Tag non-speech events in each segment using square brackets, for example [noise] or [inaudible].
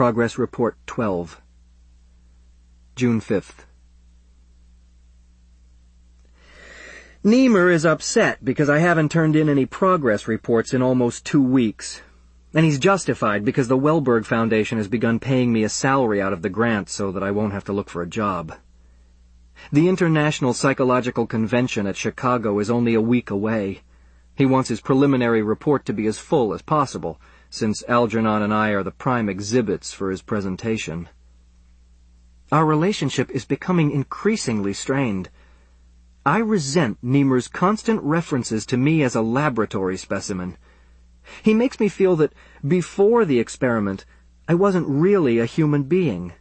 Progress Report 12. June 5th. Nemur is upset because I haven't turned in any progress reports in almost two weeks. And he's justified because the Welberg Foundation has begun paying me a salary out of the grant so that I won't have to look for a job. The International Psychological Convention at Chicago is only a week away. He wants his preliminary report to be as full as possible, since Algernon and I are the prime exhibits for his presentation. Our relationship is becoming increasingly strained. I resent Nemur's constant references to me as a laboratory specimen. He makes me feel that before the experiment, I wasn't really a human being.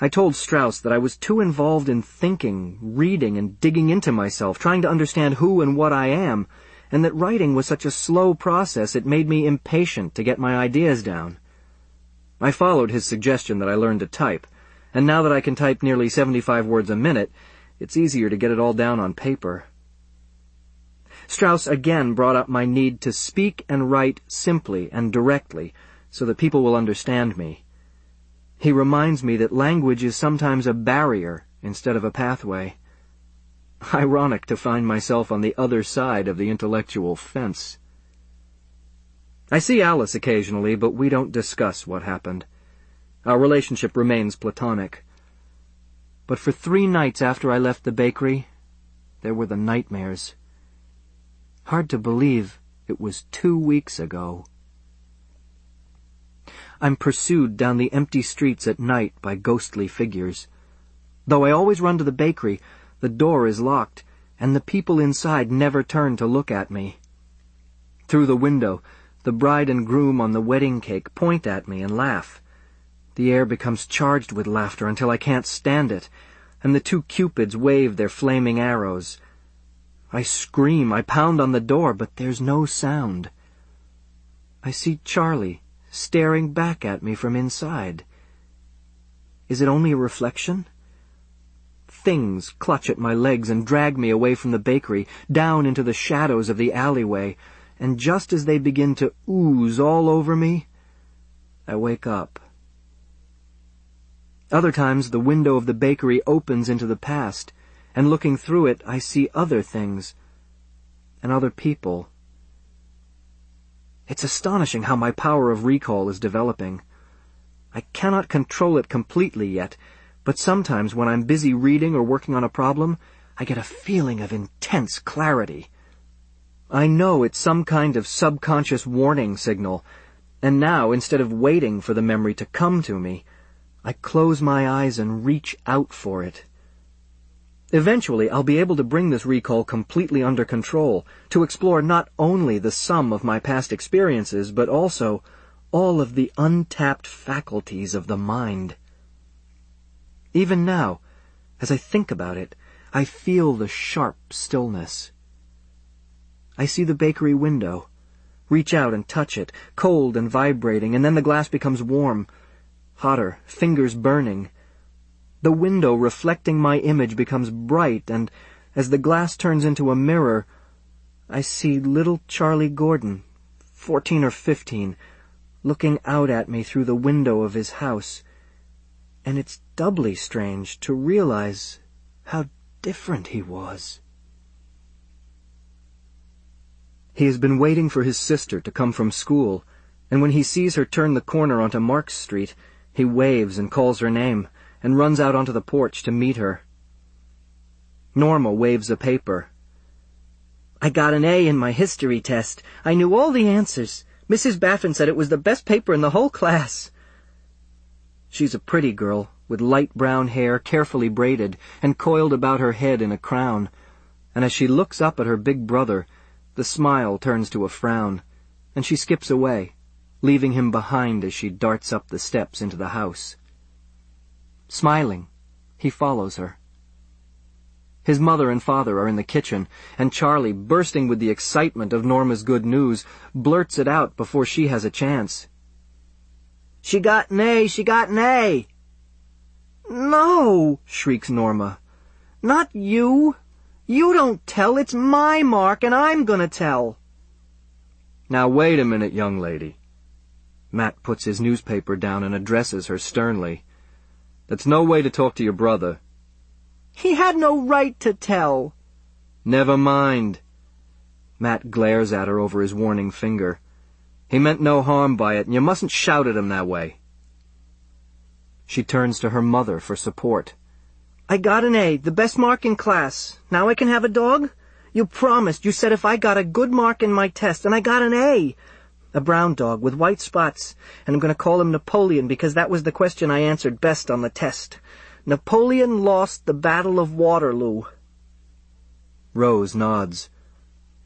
I told Strauss that I was too involved in thinking, reading, and digging into myself, trying to understand who and what I am, and that writing was such a slow process it made me impatient to get my ideas down. I followed his suggestion that I learn to type, and now that I can type nearly 75 words a minute, it's easier to get it all down on paper. Strauss again brought up my need to speak and write simply and directly so that people will understand me. He reminds me that language is sometimes a barrier instead of a pathway. Ironic to find myself on the other side of the intellectual fence. I see Alice occasionally, but we don't discuss what happened. Our relationship remains platonic. But for three nights after I left the bakery, there were the nightmares. Hard to believe it was two weeks ago. I'm pursued down the empty streets at night by ghostly figures. Though I always run to the bakery, the door is locked, and the people inside never turn to look at me. Through the window, the bride and groom on the wedding cake point at me and laugh. The air becomes charged with laughter until I can't stand it, and the two cupids wave their flaming arrows. I scream, I pound on the door, but there's no sound. I see Charlie staring back at me from inside. Is it only a reflection? Things clutch at my legs and drag me away from the bakery, down into the shadows of the alleyway, and just as they begin to ooze all over me, I wake up. Other times the window of the bakery opens into the past, and looking through it I see other things, and other people. It's astonishing how my power of recall is developing. I cannot control it completely yet, but sometimes when I'm busy reading or working on a problem, I get a feeling of intense clarity. I know it's some kind of subconscious warning signal, and now, instead of waiting for the memory to come to me, I close my eyes and reach out for it. Eventually, I'll be able to bring this recall completely under control, to explore not only the sum of my past experiences, but also all of the untapped faculties of the mind. Even now, as I think about it, I feel the sharp stillness. I see the bakery window, reach out and touch it, cold and vibrating, and then the glass becomes warm, hotter, fingers burning. The window reflecting my image becomes bright, and as the glass turns into a mirror, I see little Charlie Gordon, fourteen or fifteen, looking out at me through the window of his house. And it's doubly strange to realize how different he was. He has been waiting for his sister to come from school, and when he sees her turn the corner onto Marks Street, he waves and calls her name, and runs out onto the porch to meet her. Norma waves a paper. I got an A in my history test. I knew all the answers. Mrs. Baffin said it was the best paper in the whole class. She's a pretty girl, with light brown hair carefully braided and coiled about her head in a crown, and as she looks up at her big brother, the smile turns to a frown, and she skips away leaving him behind as she darts up the steps into the house. Smiling, he follows her. His mother and father are in the kitchen, and Charlie, bursting with the excitement of Norma's good news, blurts it out before she has a chance. She got an A, she got an A! No, shrieks Norma. Not you. You don't tell, it's my mark, and I'm gonna tell. Now wait a minute, young lady. Matt puts his newspaper down and addresses her sternly. That's no way to talk to your brother. He had no right to tell. Never mind. Matt glares at her over his warning finger. He meant no harm by it, and you mustn't shout at him that way. She turns to her mother for support. I got an A, the best mark in class. Now I can have a dog? You promised. You said if I got a good mark in my test, and I got an A. A brown dog with white spots, and I'm going to call him Napoleon because that was the question I answered best on the test. Napoleon lost the Battle of Waterloo. Rose nods.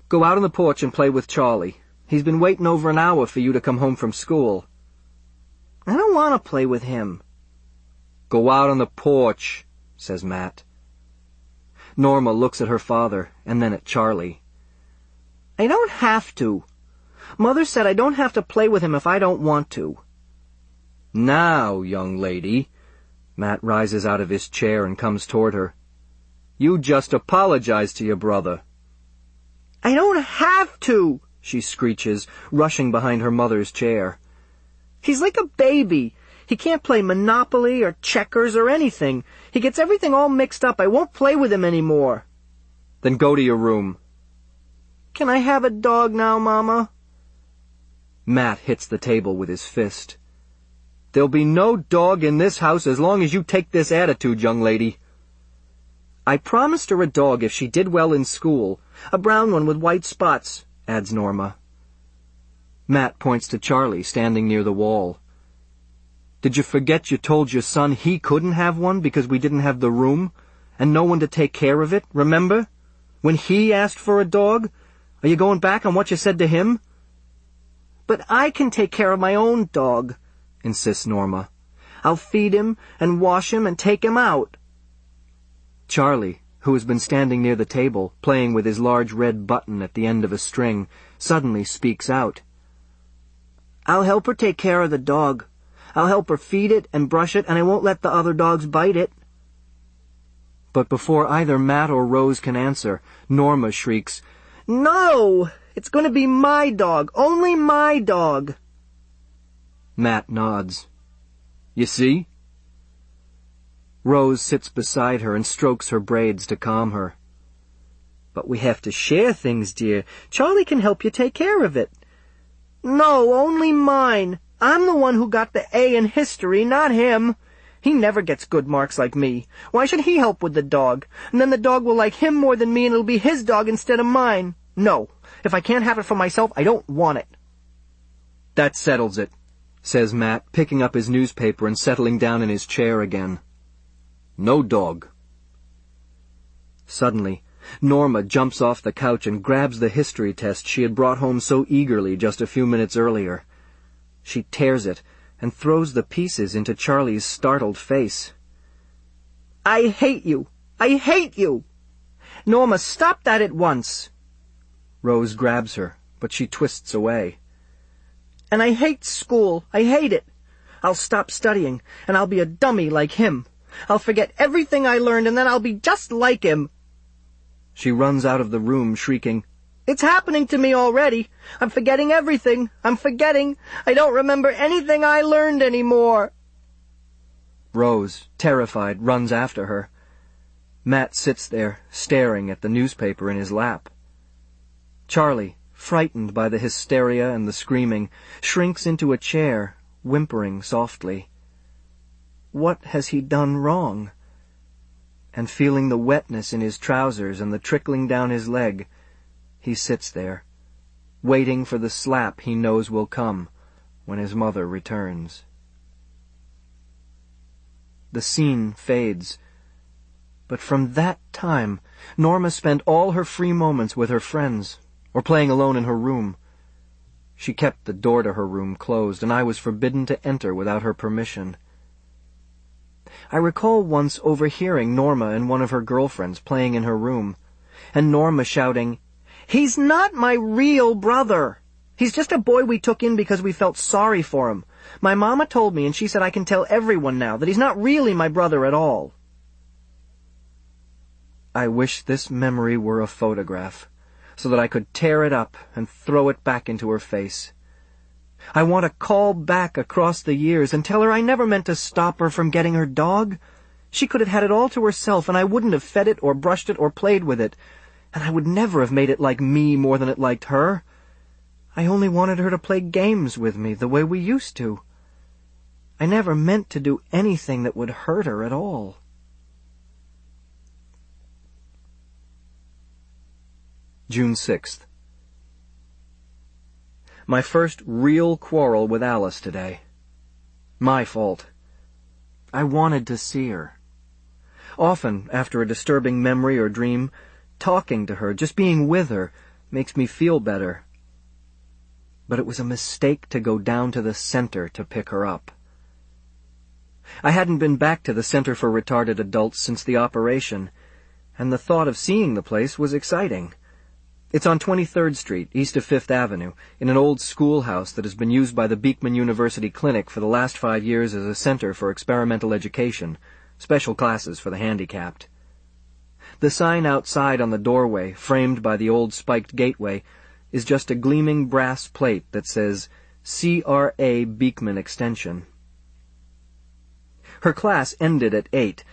Go out on the porch and play with Charlie. He's been waiting over an hour for you to come home from school. I don't want to play with him. Go out on the porch, says Matt. Norma looks at her father and then at Charlie. I don't have to. Mother said I don't have to play with him if I don't want to. Now, young lady. Matt rises out of his chair and comes toward her. You just apologize to your brother. I don't have to, she screeches, rushing behind her mother's chair. He's like a baby. He can't play Monopoly or checkers or anything. He gets everything all mixed up. I won't play with him anymore. Then go to your room. Can I have a dog now, Mama? Matt hits the table with his fist. There'll be no dog in this house as long as you take this attitude, young lady. I promised her a dog if she did well in school. A brown one with white spots, adds Norma. Matt points to Charlie standing near the wall. Did you forget you told your son he couldn't have one because we didn't have the room? And no one to take care of it, remember? When he asked for a dog? Are you going back on what you said to him? But I can take care of my own dog, insists Norma. I'll feed him and wash him and take him out. Charlie, who has been standing near the table, playing with his large red button at the end of a string, suddenly speaks out. I'll help her take care of the dog. I'll help her feed it and brush it, and I won't let the other dogs bite it. But before either Matt or Rose can answer, Norma shrieks, No! It's going to be my dog. Only my dog. Matt nods. You see? Rose sits beside her and strokes her braids to calm her. But we have to share things, dear. Charlie can help you take care of it. No, only mine. I'm the one who got the A in history, not him. He never gets good marks like me. Why should he help with the dog? And then the dog will like him more than me and it'll be his dog instead of mine. No, if I can't have it for myself, I don't want it. That settles it, says Matt, picking up his newspaper and settling down in his chair again. No dog. Suddenly, Norma jumps off the couch and grabs the history test she had brought home so eagerly just a few minutes earlier. She tears it and throws the pieces into Charlie's startled face. I hate you! I hate you! Norma, stop that at once! Rose grabs her, but she twists away. And I hate school. I hate it. I'll stop studying, and I'll be a dummy like him. I'll forget everything I learned, and then I'll be just like him. She runs out of the room, shrieking, It's happening to me already. I'm forgetting everything. I'm forgetting. I don't remember anything I learned anymore. Rose, terrified, runs after her. Matt sits there, staring at the newspaper in his lap. Charlie, frightened by the hysteria and the screaming, shrinks into a chair, whimpering softly. What has he done wrong? And feeling the wetness in his trousers and the trickling down his leg, he sits there, waiting for the slap he knows will come when his mother returns. The scene fades. But from that time, Norma spent all her free moments with her friends, or playing alone in her room. She kept the door to her room closed, and I was forbidden to enter without her permission. I recall once overhearing Norma and one of her girlfriends playing in her room, and Norma shouting, He's not my real brother! He's just a boy we took in because we felt sorry for him. My mama told me, and she said I can tell everyone now that he's not really my brother at all. I wish this memory were a photograph so that I could tear it up and throw it back into her face. I want to call back across the years and tell her I never meant to stop her from getting her dog. She could have had it all to herself, and I wouldn't have fed it or brushed it or played with it. And I would never have made it like me more than it liked her. I only wanted her to play games with me the way we used to. I never meant to do anything that would hurt her at all. June 6th. My first real quarrel with Alice today. My fault. I wanted to see her. Often, after a disturbing memory or dream, talking to her, just being with her, makes me feel better. But it was a mistake to go down to the center to pick her up. I hadn't been back to the Center for Retarded Adults since the operation, and the thought of seeing the place was exciting. It's on 23rd Street, east of Fifth Avenue, in an old schoolhouse that has been used by the Beekman University Clinic for the last five years as a center for experimental education, special classes for the handicapped. The sign outside on the doorway, framed by the old spiked gateway, is just a gleaming brass plate that says C.R.A. Beekman Extension. Her class ended at eight,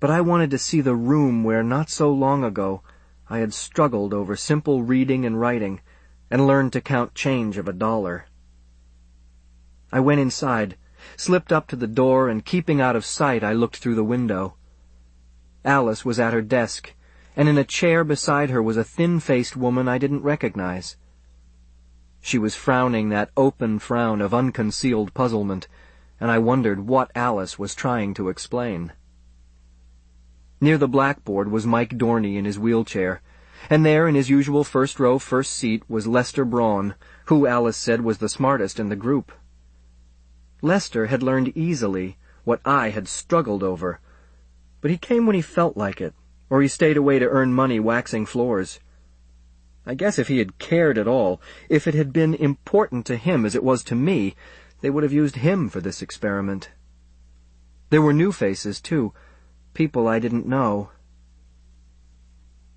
but I wanted to see the room where not so long ago I had struggled over simple reading and writing and learned to count change of a dollar. I went inside, slipped up to the door, and keeping out of sight, I looked through the window. Alice was at her desk, and in a chair beside her was a thin-faced woman I didn't recognize. She was frowning that open frown of unconcealed puzzlement, and I wondered what Alice was trying to explain. Near the blackboard was Mike Dorni in his wheelchair, and there in his usual first row, first seat was Lester Braun, who Alice said was the smartest in the group. Lester had learned easily what I had struggled over, but he came when he felt like it, or he stayed away to earn money waxing floors. I guess if he had cared at all, if it had been important to him as it was to me, they would have used him for this experiment. There were new faces, too, people I didn't know.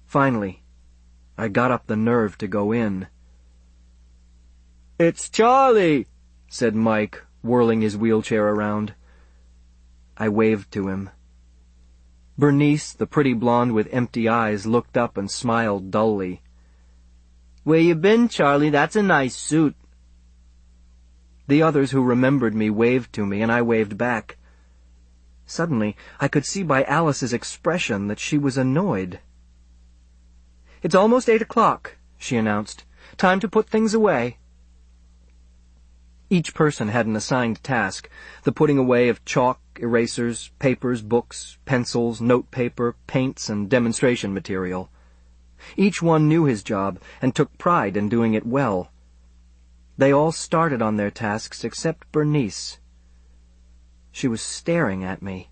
Finally, I got up the nerve to go in. It's Charlie, said Mike, whirling his wheelchair around. I waved to him. Bernice, the pretty blonde with empty eyes, looked up and smiled dully. Where you been, Charlie? That's a nice suit. The others who remembered me waved to me, and I waved back. Suddenly, I could see by Alice's expression that she was annoyed. It's almost eight o'clock, she announced. Time to put things away. Each person had an assigned task, the putting away of chalk, erasers, papers, books, pencils, notepaper, paints, and demonstration material. Each one knew his job and took pride in doing it well. They all started on their tasks except Bernice. She was staring at me.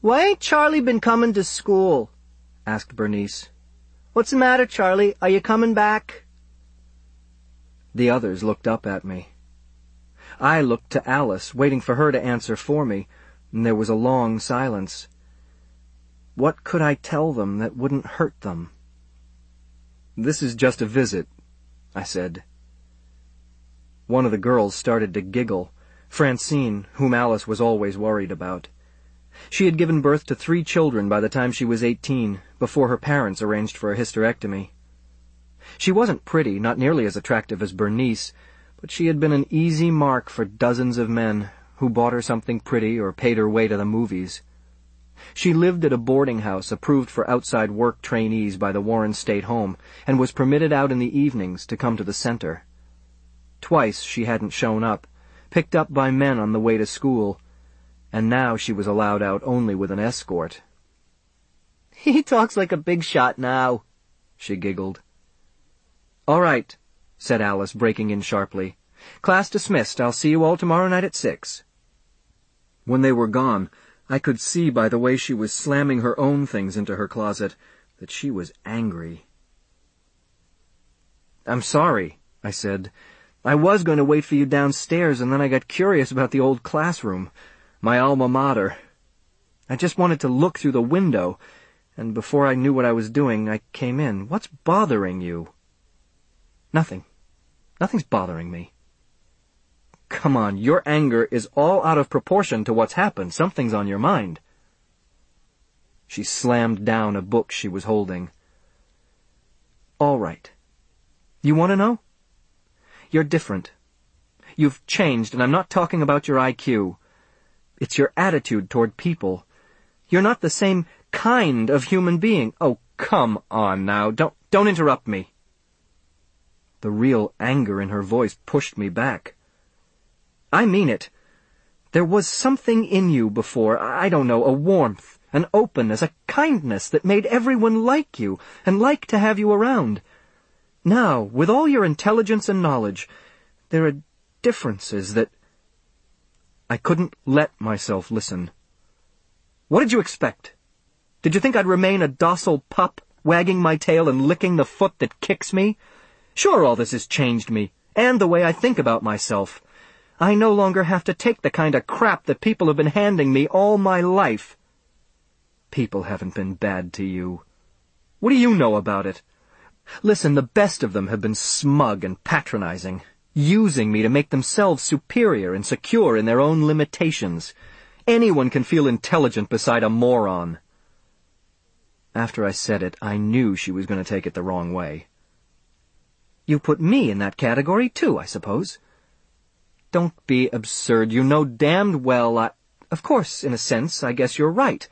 Why ain't Charlie been coming to school? asked Bernice. What's the matter, Charlie? Are you coming back? The others looked up at me. I looked to Alice, waiting for her to answer for me, and there was a long silence. What could I tell them that wouldn't hurt them? This is just a visit, I said. One of the girls started to giggle. Francine, whom Alice was always worried about. She had given birth to three children by the time she was eighteen, before her parents arranged for a hysterectomy. She wasn't pretty, not nearly as attractive as Bernice, but she had been an easy mark for dozens of men who bought her something pretty or paid her way to the movies. She lived at a boarding house approved for outside work trainees by the Warren State Home and was permitted out in the evenings to come to the center. Twice she hadn't shown up, picked up by men on the way to school, and now she was allowed out only with an escort. [laughs] He talks like a big shot now, she giggled. All right, said Alice, breaking in sharply. Class dismissed. I'll see you all tomorrow night at six. When they were gone, I could see by the way she was slamming her own things into her closet that she was angry. I'm sorry, I said. I was going to wait for you downstairs, and then I got curious about the old classroom, my alma mater. I just wanted to look through the window, and before I knew what I was doing, I came in. What's bothering you? Nothing. Nothing's bothering me. come on, your anger is all out of proportion to what's happened. Something's on your mind. She slammed down a book she was holding. All right. You want to know? You're different. You've changed, and I'm not talking about your IQ. It's your attitude toward people. You're not the same kind of human being. Oh, come on now. Don't, don't interrupt me. The real anger in her voice pushed me back. I mean it. There was something in you before, I don't know, a warmth, an openness, a kindness that made everyone like you and like to have you around. Now, with all your intelligence and knowledge, there are differences that... I couldn't let myself listen. What did you expect? Did you think I'd remain a docile pup, wagging my tail and licking the foot that kicks me? Sure, all this has changed me, and the way I think about myself. I no longer have to take the kind of crap that people have been handing me all my life. People haven't been bad to you. What do you know about it? Listen, the best of them have been smug and patronizing, using me to make themselves superior and secure in their own limitations. Anyone can feel intelligent beside a moron. After I said it, I knew she was going to take it the wrong way. You put me in that category, too, I suppose. Don't be absurd. You know damned well I... Of course, in a sense, I guess you're right.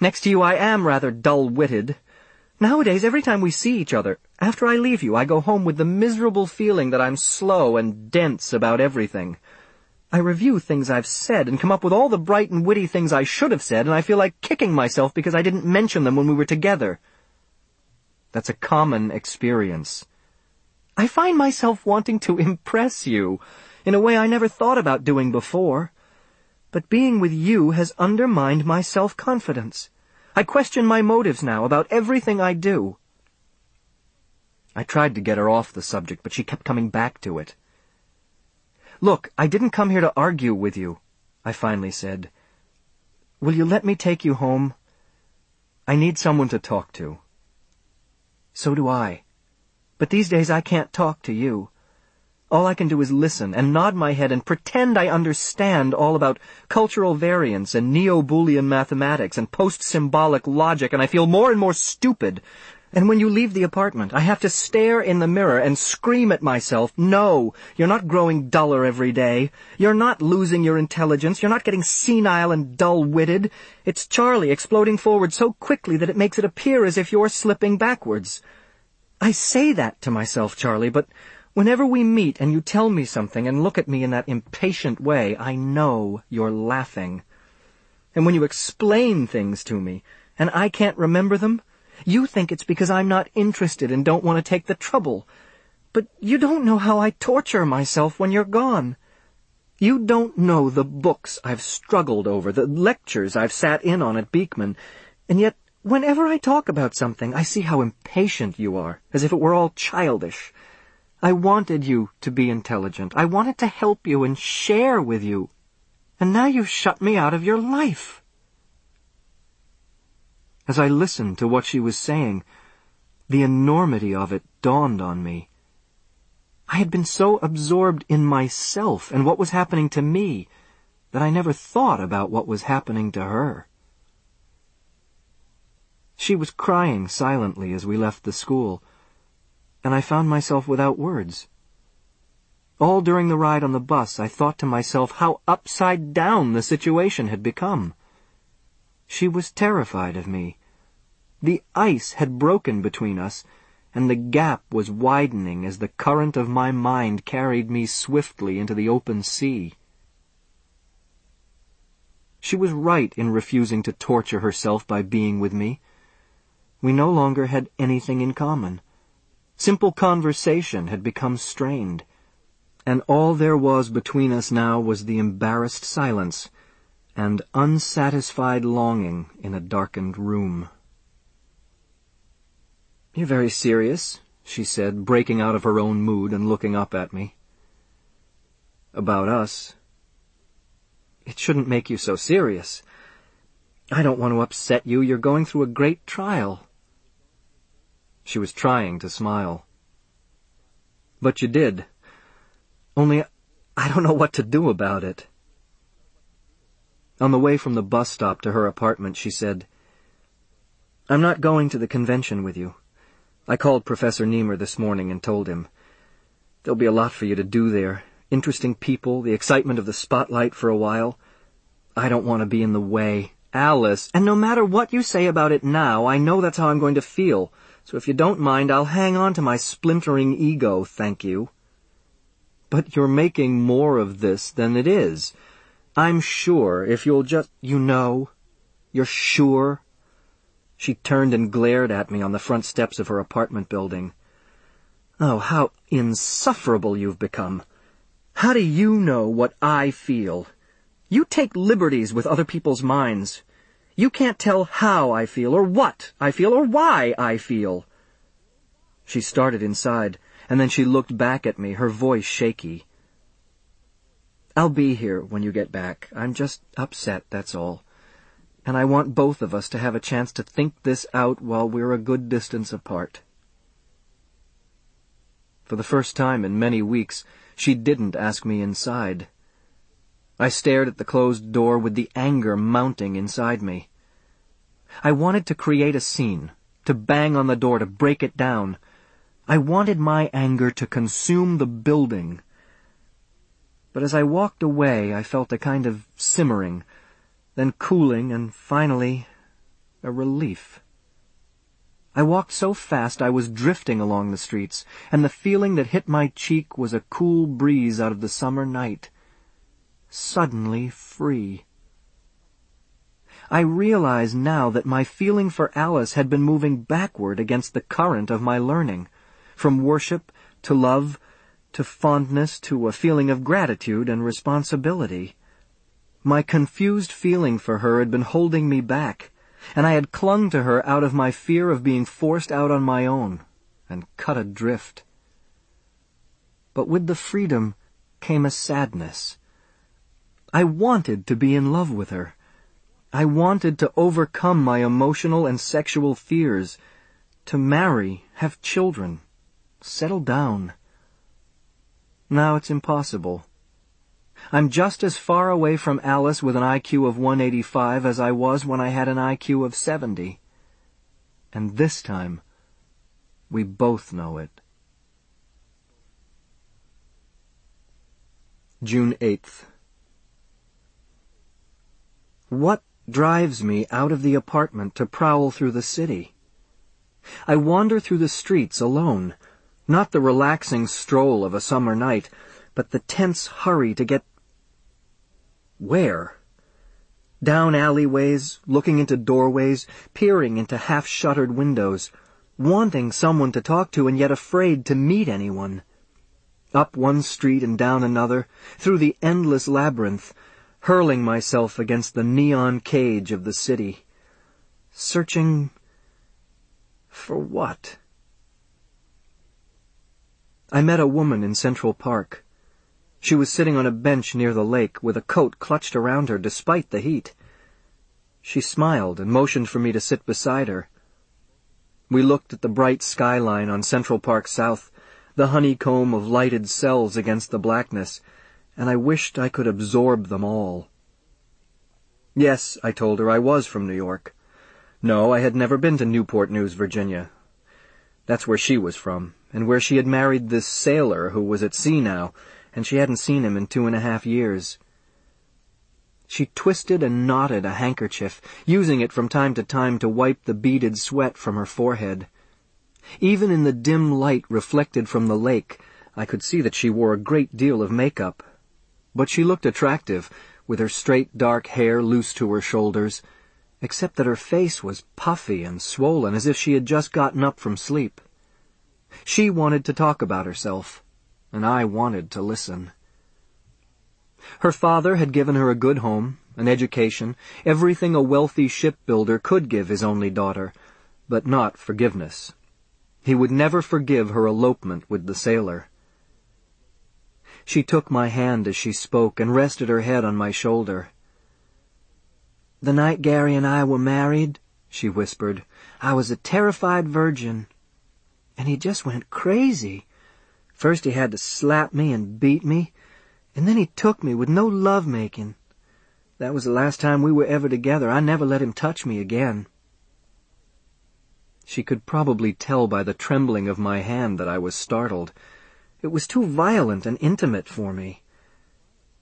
Next to you, I am rather dull-witted. Nowadays, every time we see each other, after I leave you, I go home with the miserable feeling that I'm slow and dense about everything. I review things I've said and come up with all the bright and witty things I should have said, and I feel like kicking myself because I didn't mention them when we were together. That's a common experience. I find myself wanting to impress you in a way I never thought about doing before. But being with you has undermined my self-confidence. I question my motives now about everything I do. I tried to get her off the subject, but she kept coming back to it. Look, I didn't come here to argue with you, I finally said. Will you let me take you home? I need someone to talk to. So do I. But these days I can't talk to you. All I can do is listen and nod my head and pretend I understand all about cultural variance and neo-Boolean mathematics and post-symbolic logic, and I feel more and more stupid. And when you leave the apartment, I have to stare in the mirror and scream at myself, no, you're not growing duller every day. You're not losing your intelligence. You're not getting senile and dull-witted. It's Charlie exploding forward so quickly that it makes it appear as if you're slipping backwards. I say that to myself, Charlie, but whenever we meet and you tell me something and look at me in that impatient way, I know you're laughing. And when you explain things to me, and I can't remember them, you think it's because I'm not interested and don't want to take the trouble. But you don't know how I torture myself when you're gone. You don't know the books I've struggled over, the lectures I've sat in on at Beekman, and yet Whenever I talk about something, I see how impatient you are, as if it were all childish. I wanted you to be intelligent. I wanted to help you and share with you. And now you've shut me out of your life. As I listened to what she was saying, the enormity of it dawned on me. I had been so absorbed in myself and what was happening to me that I never thought about what was happening to her. She was crying silently as we left the school, and I found myself without words. All during the ride on the bus, I thought to myself how upside down the situation had become. She was terrified of me. The ice had broken between us, and the gap was widening as the current of my mind carried me swiftly into the open sea. She was right in refusing to torture herself by being with me. We no longer had anything in common. Simple conversation had become strained, and all there was between us now was the embarrassed silence and unsatisfied longing in a darkened room. You're very serious, she said, breaking out of her own mood and looking up at me. About us. It shouldn't make you so serious. I don't want to upset you. You're going through a great trial. She was trying to smile. But you did. Only I don't know what to do about it. On the way from the bus stop to her apartment, she said, I'm not going to the convention with you. I called Professor Nemur this morning and told him. There'll be a lot for you to do there. Interesting people, the excitement of the spotlight for a while. I don't want to be in the way. Alice, and no matter what you say about it now, I know that's how I'm going to feel. So if you don't mind, I'll hang on to my splintering ego, thank you. But you're making more of this than it is. I'm sure if you'll just... You know? You're sure? She turned and glared at me on the front steps of her apartment building. Oh, how insufferable you've become. How do you know what I feel? You take liberties with other people's minds. You can't tell how I feel, or what I feel, or why I feel. She started inside, and then she looked back at me, her voice shaky. I'll be here when you get back. I'm just upset, that's all. And I want both of us to have a chance to think this out while we're a good distance apart. For the first time in many weeks, she didn't ask me inside. I stared at the closed door with the anger mounting inside me. I wanted to create a scene, to bang on the door, to break it down. I wanted my anger to consume the building, but as I walked away, I felt a kind of simmering, then cooling, and finally a relief. I walked so fast I was drifting along the streets, and the feeling that hit my cheek was a cool breeze out of the summer night. Suddenly free. I realize now that my feeling for Alice had been moving backward against the current of my learning, from worship to love to fondness to a feeling of gratitude and responsibility. My confused feeling for her had been holding me back, and I had clung to her out of my fear of being forced out on my own and cut adrift. But with the freedom came a sadness. I wanted to be in love with her. I wanted to overcome my emotional and sexual fears, to marry, have children, settle down. Now it's impossible. I'm just as far away from Alice with an IQ of 185 as I was when I had an IQ of 70. And this time, we both know it. June 8th. What drives me out of the apartment to prowl through the city? I wander through the streets alone, not the relaxing stroll of a summer night, but the tense hurry to get... Where? Down alleyways, looking into doorways, peering into half-shuttered windows, wanting someone to talk to and yet afraid to meet anyone. Up one street and down another, through the endless labyrinth, hurling myself against the neon cage of the city. Searching... for what? I met a woman in Central Park. She was sitting on a bench near the lake with a coat clutched around her despite the heat. She smiled and motioned for me to sit beside her. We looked at the bright skyline on Central Park South, the honeycomb of lighted cells against the blackness, and I wished I could absorb them all. Yes, I told her, I was from New York. No, I had never been to Newport News, Virginia. That's where she was from, and where she had married this sailor who was at sea now, and she hadn't seen him in two and a half years. She twisted and knotted a handkerchief, using it from time to time to wipe the beaded sweat from her forehead. Even in the dim light reflected from the lake, I could see that she wore a great deal of makeup. But she looked attractive, with her straight dark hair loose to her shoulders, except that her face was puffy and swollen as if she had just gotten up from sleep. She wanted to talk about herself, and I wanted to listen. Her father had given her a good home, an education, everything a wealthy shipbuilder could give his only daughter, but not forgiveness. He would never forgive her elopement with the sailor. She took my hand as she spoke and rested her head on my shoulder. The night Gary and I were married, she whispered, I was a terrified virgin. And he just went crazy. First he had to slap me and beat me, And then he took me with no love-making. That was the last time we were ever together. I never let him touch me again. She could probably tell by the trembling of my hand that I was startled. It was too violent and intimate for me.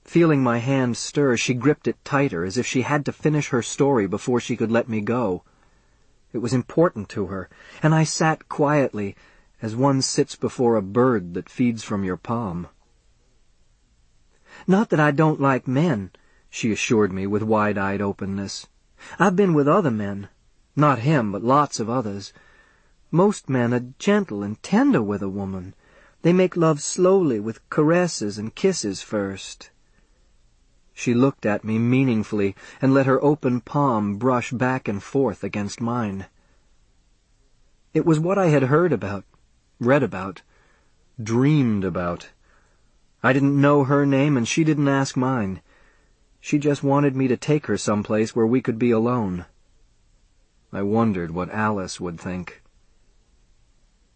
Feeling my hand stir, she gripped it tighter, as if she had to finish her story before she could let me go. It was important to her, and I sat quietly, as one sits before a bird that feeds from your palm. Not that I don't like men, she assured me with wide-eyed openness. I've been with other men. Not him, but lots of others. Most men are gentle and tender with a woman. They make love slowly with caresses and kisses first. She looked at me meaningfully and let her open palm brush back and forth against mine. It was what I had heard about, read about, dreamed about. I didn't know her name and she didn't ask mine. She just wanted me to take her someplace where we could be alone. I wondered what Alice would think.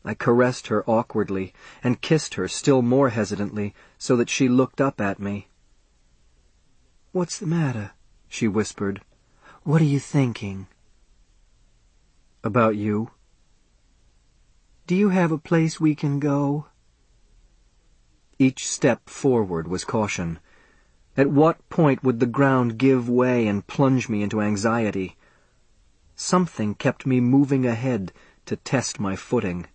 I caressed her awkwardly and kissed her still more hesitantly so that she looked up at me. What's the matter? she whispered. What are you thinking? About you. Do you have a place we can go? Each step forward was caution. At what point would the ground give way and plunge me into anxiety? Something kept me moving ahead to test my footing.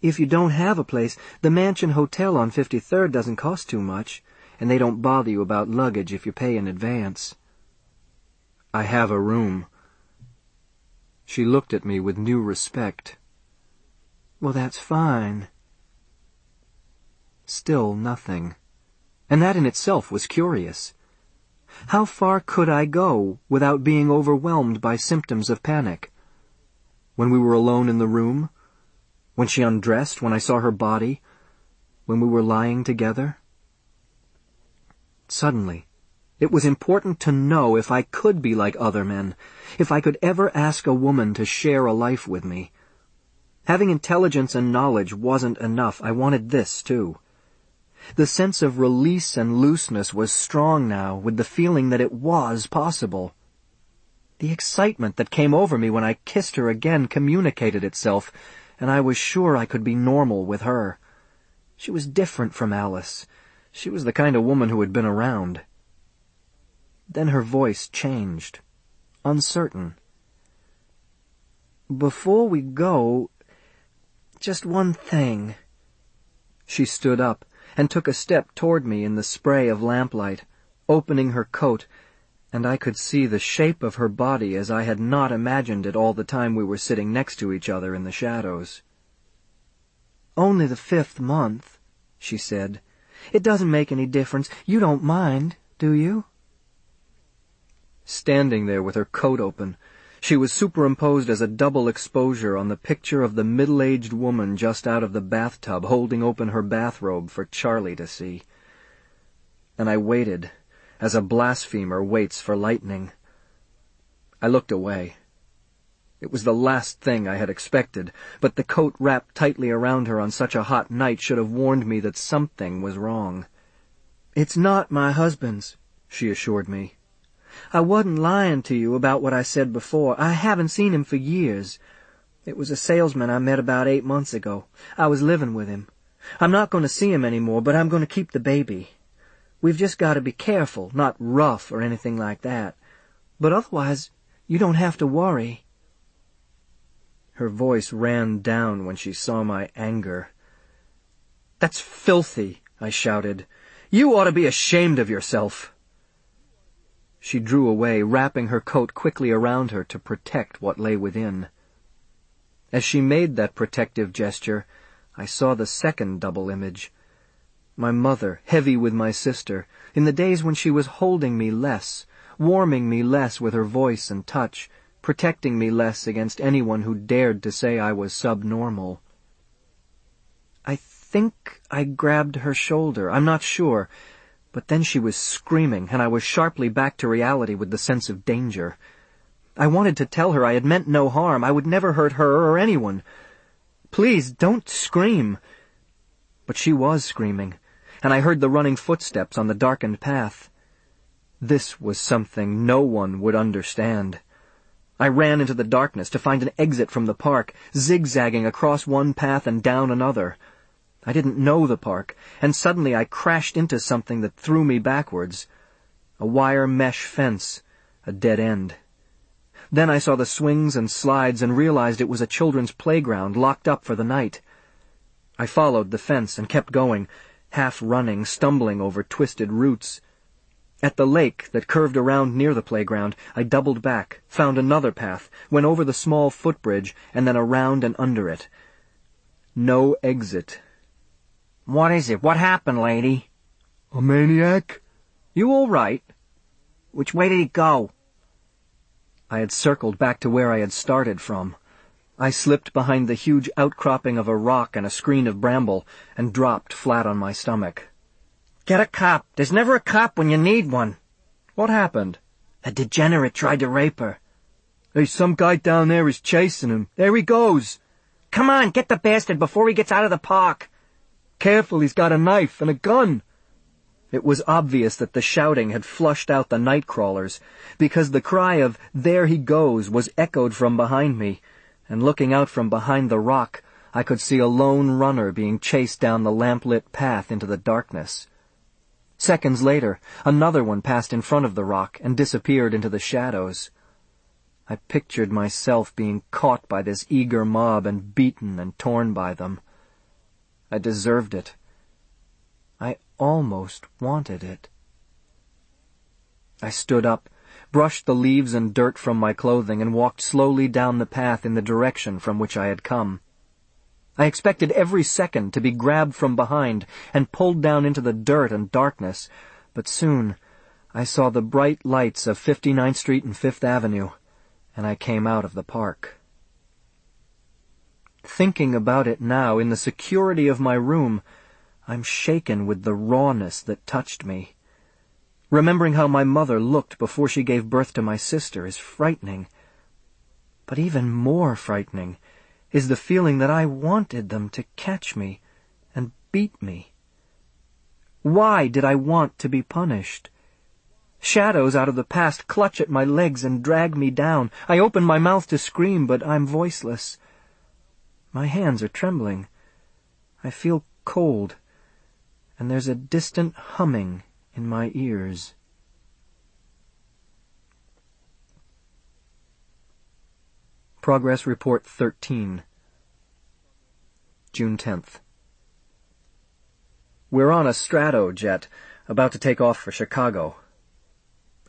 If you don't have a place, the Mansion Hotel on 53rd doesn't cost too much, and they don't bother you about luggage if you pay in advance. I have a room. She looked at me with new respect. Well, that's fine. Still nothing. And that in itself was curious. How far could I go without being overwhelmed by symptoms of panic? When we were alone in the room? When she undressed? When I saw her body? When we were lying together? Suddenly, it was important to know if I could be like other men, if I could ever ask a woman to share a life with me. Having intelligence and knowledge wasn't enough. I wanted this, too. The sense of release and looseness was strong now, with the feeling that it was possible. The excitement that came over me when I kissed her again communicated itself, and I was sure I could be normal with her. She was different from Alice. She was the kind of woman who had been around. Then her voice changed, uncertain. Before we go, just one thing. She stood up and took a step toward me in the spray of lamplight, opening her coat, and I could see the shape of her body as I had not imagined it all the time we were sitting next to each other in the shadows. Only the fifth month, she said. It doesn't make any difference. You don't mind, do you? Standing there with her coat open, she was superimposed as a double exposure on the picture of the middle-aged woman just out of the bathtub holding open her bathrobe for Charlie to see. And I waited, as a blasphemer waits for lightning. I looked away. It was the last thing I had expected, but the coat wrapped tightly around her on such a hot night should have warned me that something was wrong. It's not my husband's, she assured me. I wasn't lying to you about what I said before. I haven't seen him for years. It was a salesman I met about eight months ago. I was living with him. I'm not going to see him any more, but I'm going to keep the baby. We've just got to be careful, not rough or anything like that. But otherwise, you don't have to worry. Her voice ran down when she saw my anger. That's filthy, I shouted. You ought to be ashamed of yourself. She drew away, wrapping her coat quickly around her to protect what lay within. As she made that protective gesture, I saw the second double image. My mother, heavy with my sister, in the days when she was holding me less, warming me less with her voice and touch, protecting me less against anyone who dared to say I was subnormal. I think I grabbed her shoulder. I'm not sure. But then she was screaming, and I was sharply back to reality with the sense of danger. I wanted to tell her I had meant no harm. I would never hurt her or anyone. Please, don't scream. But she was screaming, and I heard the running footsteps on the darkened path. This was something no one would understand. I ran into the darkness to find an exit from the park, zigzagging across one path and down another. I didn't know the park, and suddenly I crashed into something that threw me backwards. A wire mesh fence, a dead end. Then I saw the swings and slides and realized it was a children's playground locked up for the night. I followed the fence and kept going, half running, stumbling over twisted roots. At the lake that curved around near the playground, I doubled back, found another path, went over the small footbridge, and then around and under it. No exit. What is it? What happened, lady? A maniac? You all right? Which way did he go? I had circled back to where I had started from. I slipped behind the huge outcropping of a rock and a screen of bramble and dropped flat on my stomach. Get a cop. There's never a cop when you need one. What happened? A degenerate tried to rape her. Hey, some guy down there is chasing him. There he goes. Come on, get the bastard before he gets out of the park. Careful, he's got a knife and a gun. It was obvious that the shouting had flushed out the night crawlers, because the cry of, there he goes, was echoed from behind me, and looking out from behind the rock, I could see a lone runner being chased down the lamplit path into the darkness. Seconds later, another one passed in front of the rock and disappeared into the shadows. I pictured myself being caught by this eager mob and beaten and torn by them. I deserved it. I almost wanted it. I stood up, brushed the leaves and dirt from my clothing, and walked slowly down the path in the direction from which I had come. I expected every second to be grabbed from behind and pulled down into the dirt and darkness, but soon I saw the bright lights of 59th Street and Fifth Avenue, and I came out of the park. Thinking about it now, in the security of my room, I'm shaken with the rawness that touched me. Remembering how my mother looked before she gave birth to my sister is frightening. But even more frightening is the feeling that I wanted them to catch me and beat me. Why did I want to be punished? Shadows out of the past clutch at my legs and drag me down. I open my mouth to scream, but I'm voiceless. My hands are trembling. I feel cold, and there's a distant humming in my ears. Progress Report 13, June 10th. We're on a Stratojet, about to take off for Chicago.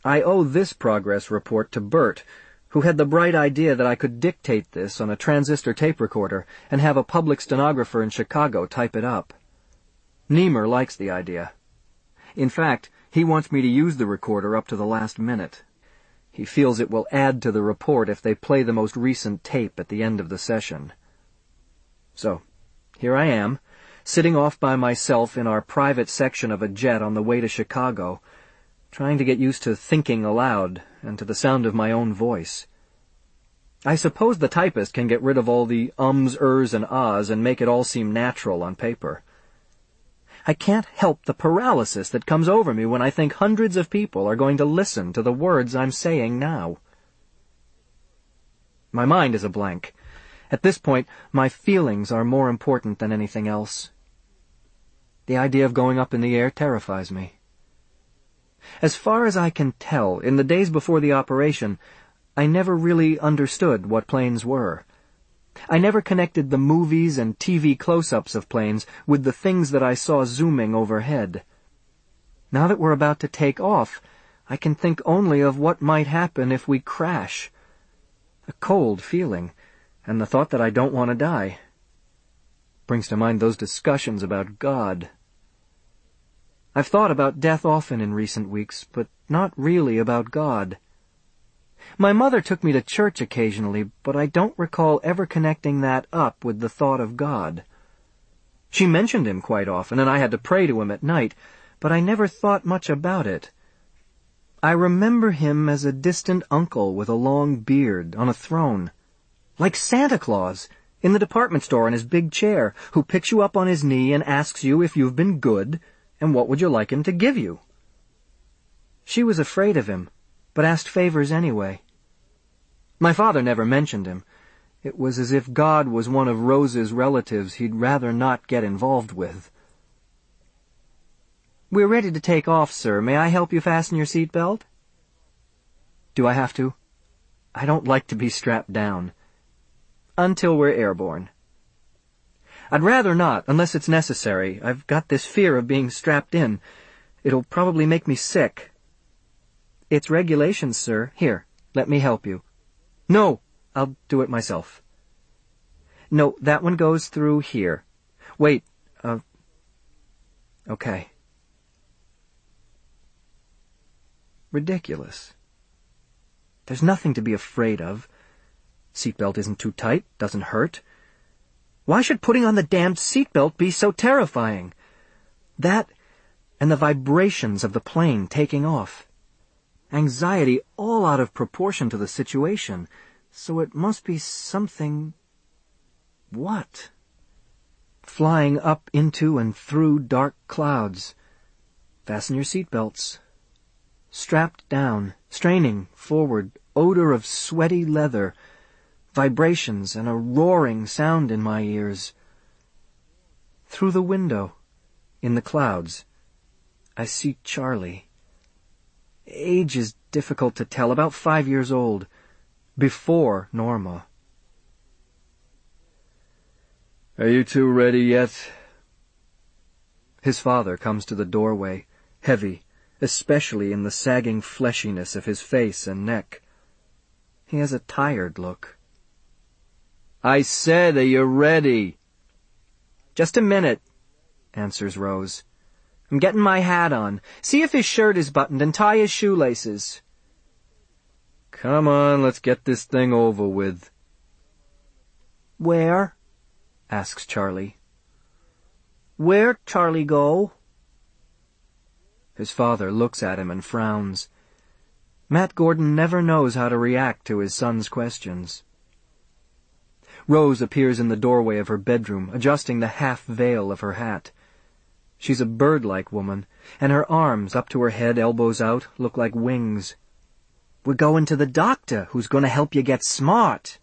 I owe this progress report to Burt, who had the bright idea that I could dictate this on a transistor tape recorder and have a public stenographer in Chicago type it up. Nemur likes the idea. In fact, he wants me to use the recorder up to the last minute. He feels it will add to the report if they play the most recent tape at the end of the session. So, here I am, sitting off by myself in our private section of a jet on the way to Chicago, trying to get used to thinking aloud and to the sound of my own voice. I suppose the typist can get rid of all the ums, ers, and ahs and make it all seem natural on paper. I can't help the paralysis that comes over me when I think hundreds of people are going to listen to the words I'm saying now. My mind is a blank. At this point, my feelings are more important than anything else. The idea of going up in the air terrifies me. As far as I can tell, in the days before the operation, I never really understood what planes were. I never connected the movies and TV close-ups of planes with the things that I saw zooming overhead. Now that we're about to take off, I can think only of what might happen if we crash. A cold feeling, and the thought that I don't want to die. Brings to mind those discussions about God. I've thought about death often in recent weeks, but not really about God. My mother took me to church occasionally, but I don't recall ever connecting that up with the thought of God. She mentioned him quite often, and I had to pray to him at night, but I never thought much about it. I remember him as a distant uncle with a long beard on a throne. Like Santa Claus, in the department store in his big chair, who picks you up on his knee and asks you if you've been good, And what would you like him to give you? She was afraid of him, but asked favors anyway. My father never mentioned him. It was as if God was one of Rose's relatives he'd rather not get involved with. We're ready to take off, sir. May I help you fasten your seat belt? Do I have to? I don't like to be strapped down. Until we're airborne. I'd rather not, unless it's necessary. I've got this fear of being strapped in. It'll probably make me sick. It's regulations, sir. Here, let me help you. No, I'll do it myself. No, that one goes through here. Wait, uh, okay. Ridiculous. There's nothing to be afraid of. Seatbelt isn't too tight, doesn't hurt. Why should putting on the damned seatbelt be so terrifying? That and the vibrations of the plane taking off. Anxiety all out of proportion to the situation, so it must be something... What? Flying up into and through dark clouds. Fasten your seatbelts. Strapped down, straining forward, odor of sweaty leather, vibrations and a roaring sound in my ears. Through the window, in the clouds, I see Charlie. Age is difficult to tell, about five years old, before Norma. Are you two ready yet? His father comes to the doorway, heavy, especially in the sagging fleshiness of his face and neck. He has a tired look. I said, are you ready? Just a minute, answers Rose. I'm getting my hat on. See if his shirt is buttoned and tie his shoelaces. Come on, let's get this thing over with. Where? asks Charlie. Where Charlie go? His father looks at him and frowns. Matt Gordon never knows how to react to his son's questions. Rose appears in the doorway of her bedroom, adjusting the half veil of her hat. She's a bird-like woman, and her arms, up to her head, elbows out, look like wings. We're going to the doctor, who's going to help you get smart.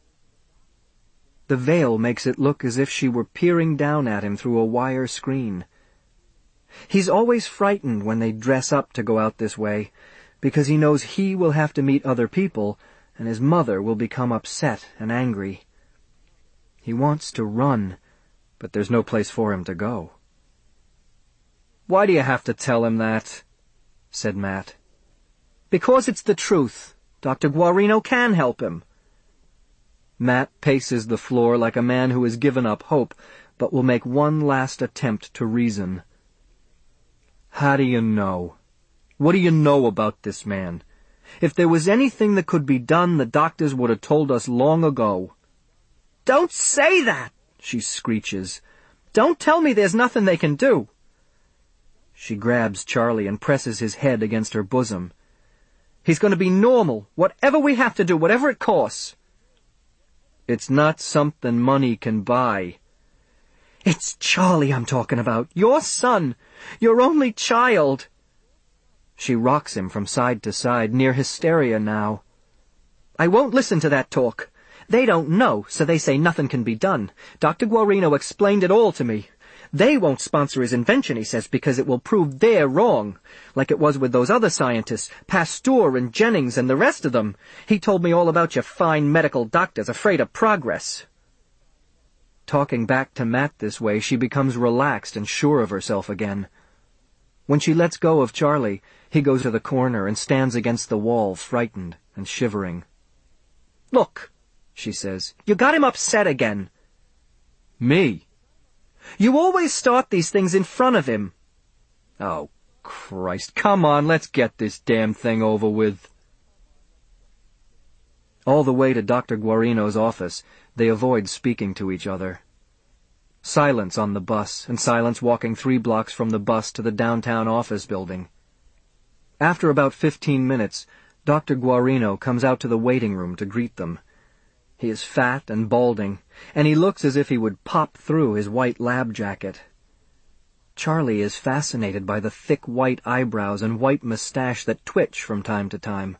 The veil makes it look as if she were peering down at him through a wire screen. He's always frightened when they dress up to go out this way, because he knows he will have to meet other people, and his mother will become upset and angry. He wants to run, but there's no place for him to go. Why do you have to tell him that? said Matt. Because it's the truth. Dr. Guarino can help him. Matt paces the floor like a man who has given up hope, but will make one last attempt to reason. How do you know? What do you know about this man? If there was anything that could be done, the doctors would have told us long ago. Don't say that, she screeches. Don't tell me there's nothing they can do. She grabs Charlie and presses his head against her bosom. He's going to be normal, whatever we have to do, whatever it costs. It's not something money can buy. It's Charlie I'm talking about. Your son. Your only child. She rocks him from side to side, near hysteria now. I won't listen to that talk. They don't know, so they say nothing can be done. Dr. Guarino explained it all to me. They won't sponsor his invention, he says, because it will prove they're wrong. Like it was with those other scientists, Pasteur and Jennings and the rest of them. He told me all about your fine medical doctors afraid of progress. Talking back to Matt this way, she becomes relaxed and sure of herself again. When she lets go of Charlie, he goes to the corner and stands against the wall, frightened and shivering. Look, she says. You got him upset again. Me? You always start these things in front of him. Oh, Christ. Come on, let's get this damn thing over with. All the way to Dr. Guarino's office, they avoid speaking to each other. Silence on the bus, and silence walking three blocks from the bus to the downtown office building. After about fifteen minutes, Dr. Guarino comes out to the waiting room to greet them. He is fat and balding, and he looks as if he would pop through his white lab jacket. Charlie is fascinated by the thick white eyebrows and white mustache that twitch from time to time.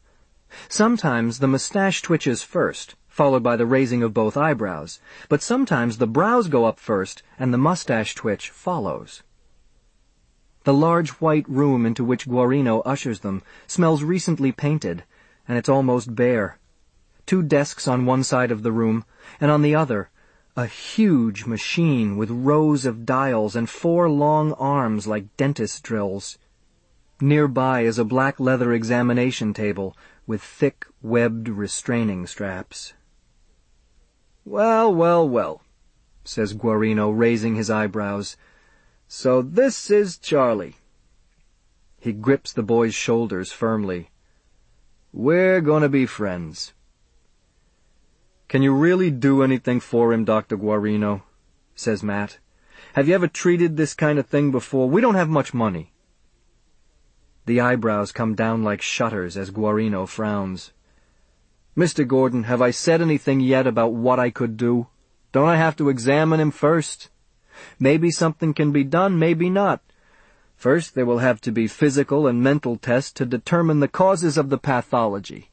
Sometimes the mustache twitches first, followed by the raising of both eyebrows, but sometimes the brows go up first and the mustache twitch follows. The large white room into which Guarino ushers them smells recently painted, and it's almost bare. Two desks on one side of the room, and on the other, a huge machine with rows of dials and four long arms like dentist drills. Nearby is a black leather examination table with thick, webbed restraining straps. Well, well, well, says Guarino, raising his eyebrows. So this is Charlie. He grips the boy's shoulders firmly. We're gonna be friends. Can you really do anything for him, Dr. Guarino? says Matt. Have you ever treated this kind of thing before? We don't have much money. The eyebrows come down like shutters as Guarino frowns. Mr. Gordon, have I said anything yet about what I could do? Don't I have to examine him first? Maybe something can be done, maybe not. First, there will have to be physical and mental tests to determine the causes of the pathology.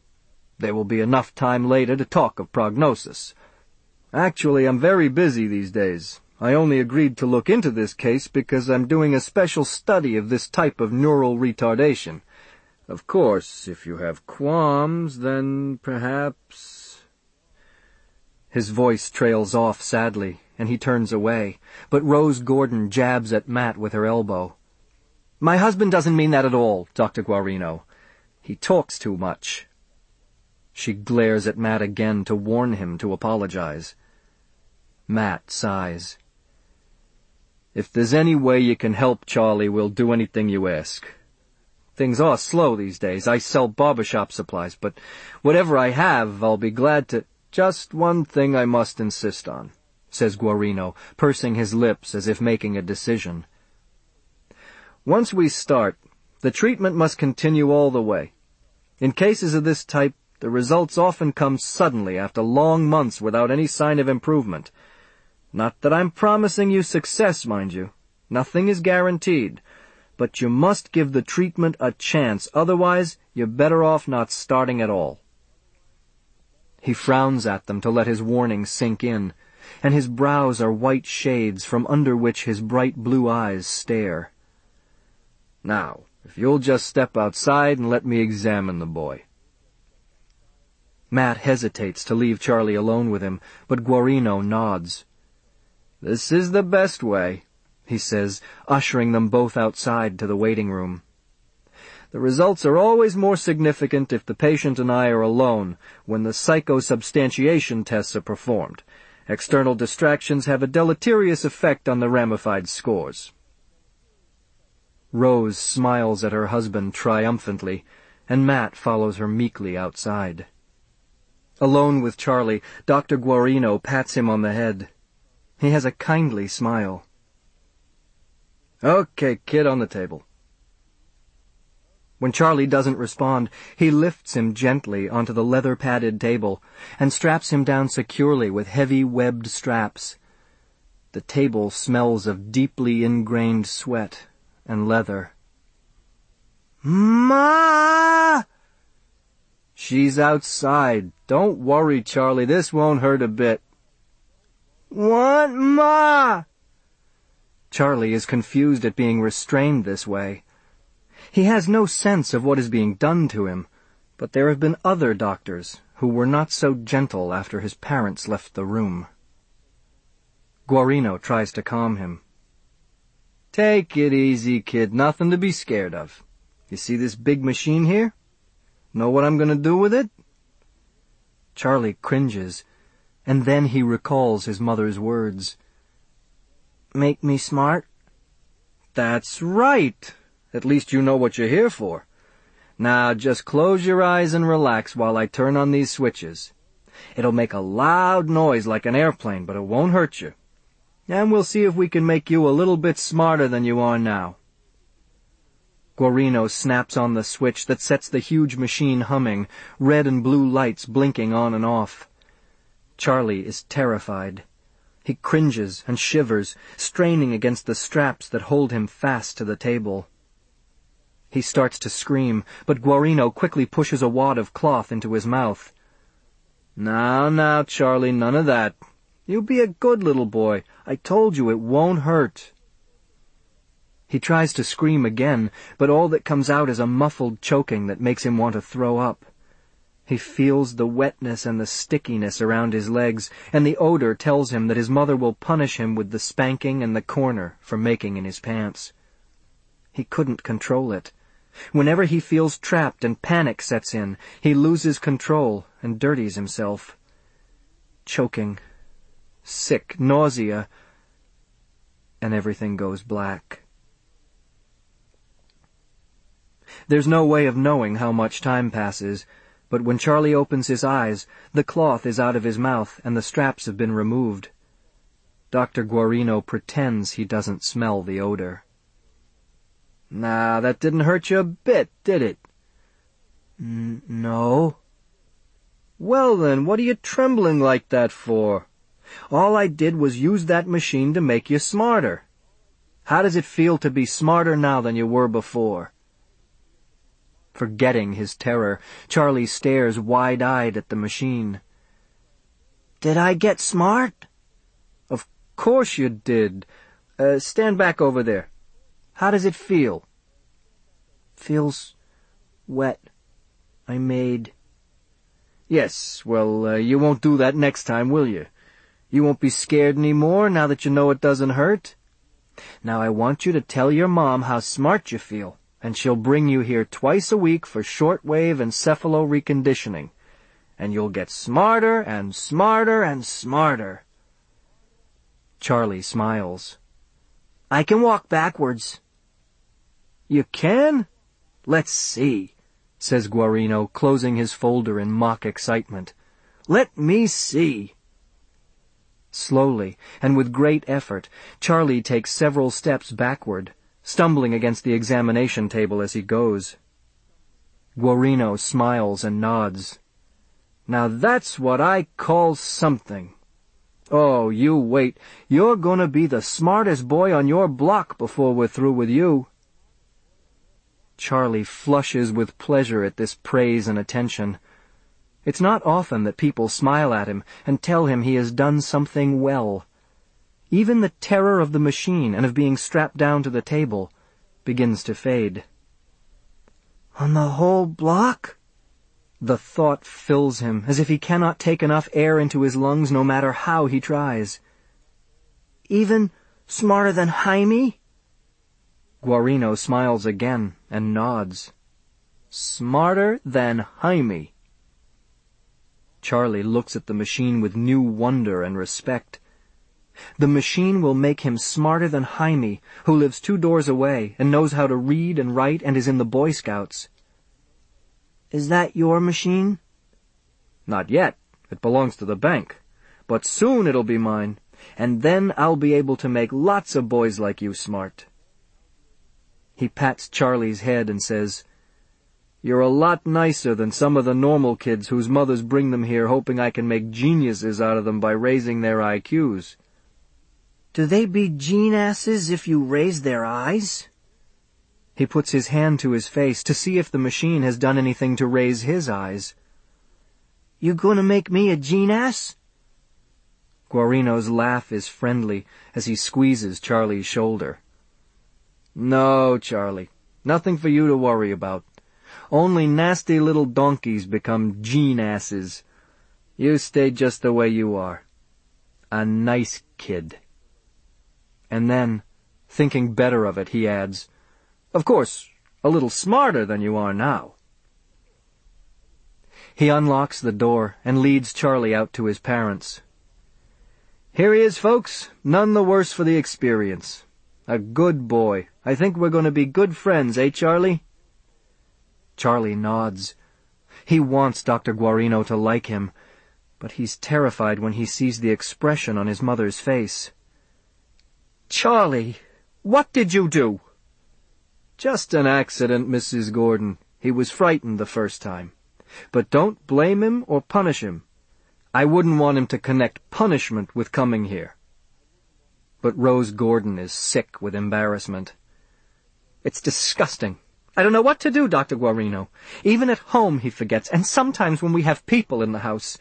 There will be enough time later to talk of prognosis. Actually, I'm very busy these days. I only agreed to look into this case because I'm doing a special study of this type of neural retardation. Of course, if you have qualms, then perhaps... His voice trails off sadly, and he turns away, but Rose Gordon jabs at Matt with her elbow. My husband doesn't mean that at all, Dr. Guarino. He talks too much. She glares at Matt again to warn him to apologize. Matt sighs. If there's any way you can help Charlie, we'll do anything you ask. Things are slow these days. I sell barbershop supplies, but whatever I have, I'll be glad to... Just one thing I must insist on, says Guarino, pursing his lips as if making a decision. Once we start, the treatment must continue all the way. In cases of this type, the results often come suddenly after long months without any sign of improvement. Not that I'm promising you success, mind you. Nothing is guaranteed. But you must give the treatment a chance, otherwise you're better off not starting at all. He frowns at them to let his warning sink in, and his brows are white shades from under which his bright blue eyes stare. Now, if you'll just step outside and let me examine the boy. Matt hesitates to leave Charlie alone with him, but Guarino nods. This is the best way, he says, ushering them both outside to the waiting room. The results are always more significant if the patient and I are alone when the psychosubstantiation tests are performed. External distractions have a deleterious effect on the ramified scores. Rose smiles at her husband triumphantly, and Matt follows her meekly outside. Alone with Charlie, Dr. Guarino pats him on the head. He has a kindly smile. Okay, kid, on the table. When Charlie doesn't respond, he lifts him gently onto the leather-padded table and straps him down securely with heavy webbed straps. The table smells of deeply ingrained sweat and leather. Ma! She's outside. Don't worry, Charlie. This won't hurt a bit. Want Ma? Charlie is confused at being restrained this way. He has no sense of what is being done to him, but there have been other doctors who were not so gentle after his parents left the room. Guarino tries to calm him. Take it easy, kid. Nothing to be scared of. You see this big machine here? Know what I'm going to do with it? Charlie cringes and then he recalls his mother's words. Make me smart? That's right. At least you know what you're here for. Now just close your eyes and relax while I turn on these switches. It'll make a loud noise like an airplane, but it won't hurt you. And we'll see if we can make you a little bit smarter than you are now. Guarino snaps on the switch that sets the huge machine humming, red and blue lights blinking on and off. Charlie is terrified. He cringes and shivers, straining against the straps that hold him fast to the table. He starts to scream, but Guarino quickly pushes a wad of cloth into his mouth. Now, now, Charlie, none of that. You be a good little boy. I told you it won't hurt. He tries to scream again, but all that comes out is a muffled choking that makes him want to throw up. He feels the wetness and the stickiness around his legs, and the odor tells him that his mother will punish him with the spanking and the corner for making in his pants. He couldn't control it. Whenever he feels trapped and panic sets in, he loses control and dirties himself. Choking, sick, nausea, and everything goes black. There's no way of knowing how much time passes, but when Charlie opens his eyes, the cloth is out of his mouth and the straps have been removed. Dr. Guarino pretends he doesn't smell the odor. Nah, that didn't hurt you a bit, did it? N no. Well then, what are you trembling like that for? All I did was use that machine to make you smarter. How does it feel to be smarter now than you were before? Forgetting his terror, Charlie stares wide-eyed at the machine. Did I get smart? Of course you did. Uh, stand back over there. How does it feel? Feels wet. I made. Yes, well, uh, you won't do that next time, will you? You won't be scared any more now that you know it doesn't hurt? Now I want you to tell your mom how smart you feel and she'll bring you here twice a week for shortwave encephalo reconditioning. And you'll get smarter and smarter and smarter. Charlie smiles. I can walk backwards. You can? Let's see, says Guarino, closing his folder in mock excitement. Let me see. Slowly, and with great effort, Charlie takes several steps backward stumbling against the examination table as he goes. Guarino smiles and nods. Now that's what I call something. Oh, you wait. You're gonna be the smartest boy on your block before we're through with you. Charlie flushes with pleasure at this praise and attention. It's not often that people smile at him and tell him he has done something well. Even the terror of the machine and of being strapped down to the table begins to fade. On the whole block? The thought fills him as if he cannot take enough air into his lungs no matter how he tries. Even smarter than Jaime? Guarino smiles again and nods. Smarter than Jaime. Charlie looks at the machine with new wonder and respect. The machine will make him smarter than Jaime, who lives two doors away and knows how to read and write and is in the Boy Scouts. Is that your machine? Not yet. It belongs to the bank. But soon it'll be mine, and then I'll be able to make lots of boys like you smart. He pats Charlie's head and says, You're a lot nicer than some of the normal kids whose mothers bring them here hoping I can make geniuses out of them by raising their IQs. Do they be geniuses if you raise their eyes? He puts his hand to his face to see if the machine has done anything to raise his eyes. You gonna make me a genius? Guarino's laugh is friendly as he squeezes Charlie's shoulder. No, Charlie. Nothing for you to worry about. Only nasty little donkeys become gene-asses. You stay just the way you are. A nice kid. And then, thinking better of it, he adds, Of course, a little smarter than you are now. He unlocks the door and leads Charlie out to his parents. Here he is, folks, none the worse for the experience. A good boy. I think we're going to be good friends, eh, Charlie? Charlie nods. He wants Dr. Guarino to like him, but he's terrified when he sees the expression on his mother's face. Charlie, what did you do? Just an accident, Mrs. Gordon. He was frightened the first time. But don't blame him or punish him. I wouldn't want him to connect punishment with coming here. but Rose Gordon is sick with embarrassment. It's disgusting. I don't know what to do, Dr. Guarino. Even at home he forgets, and sometimes when we have people in the house.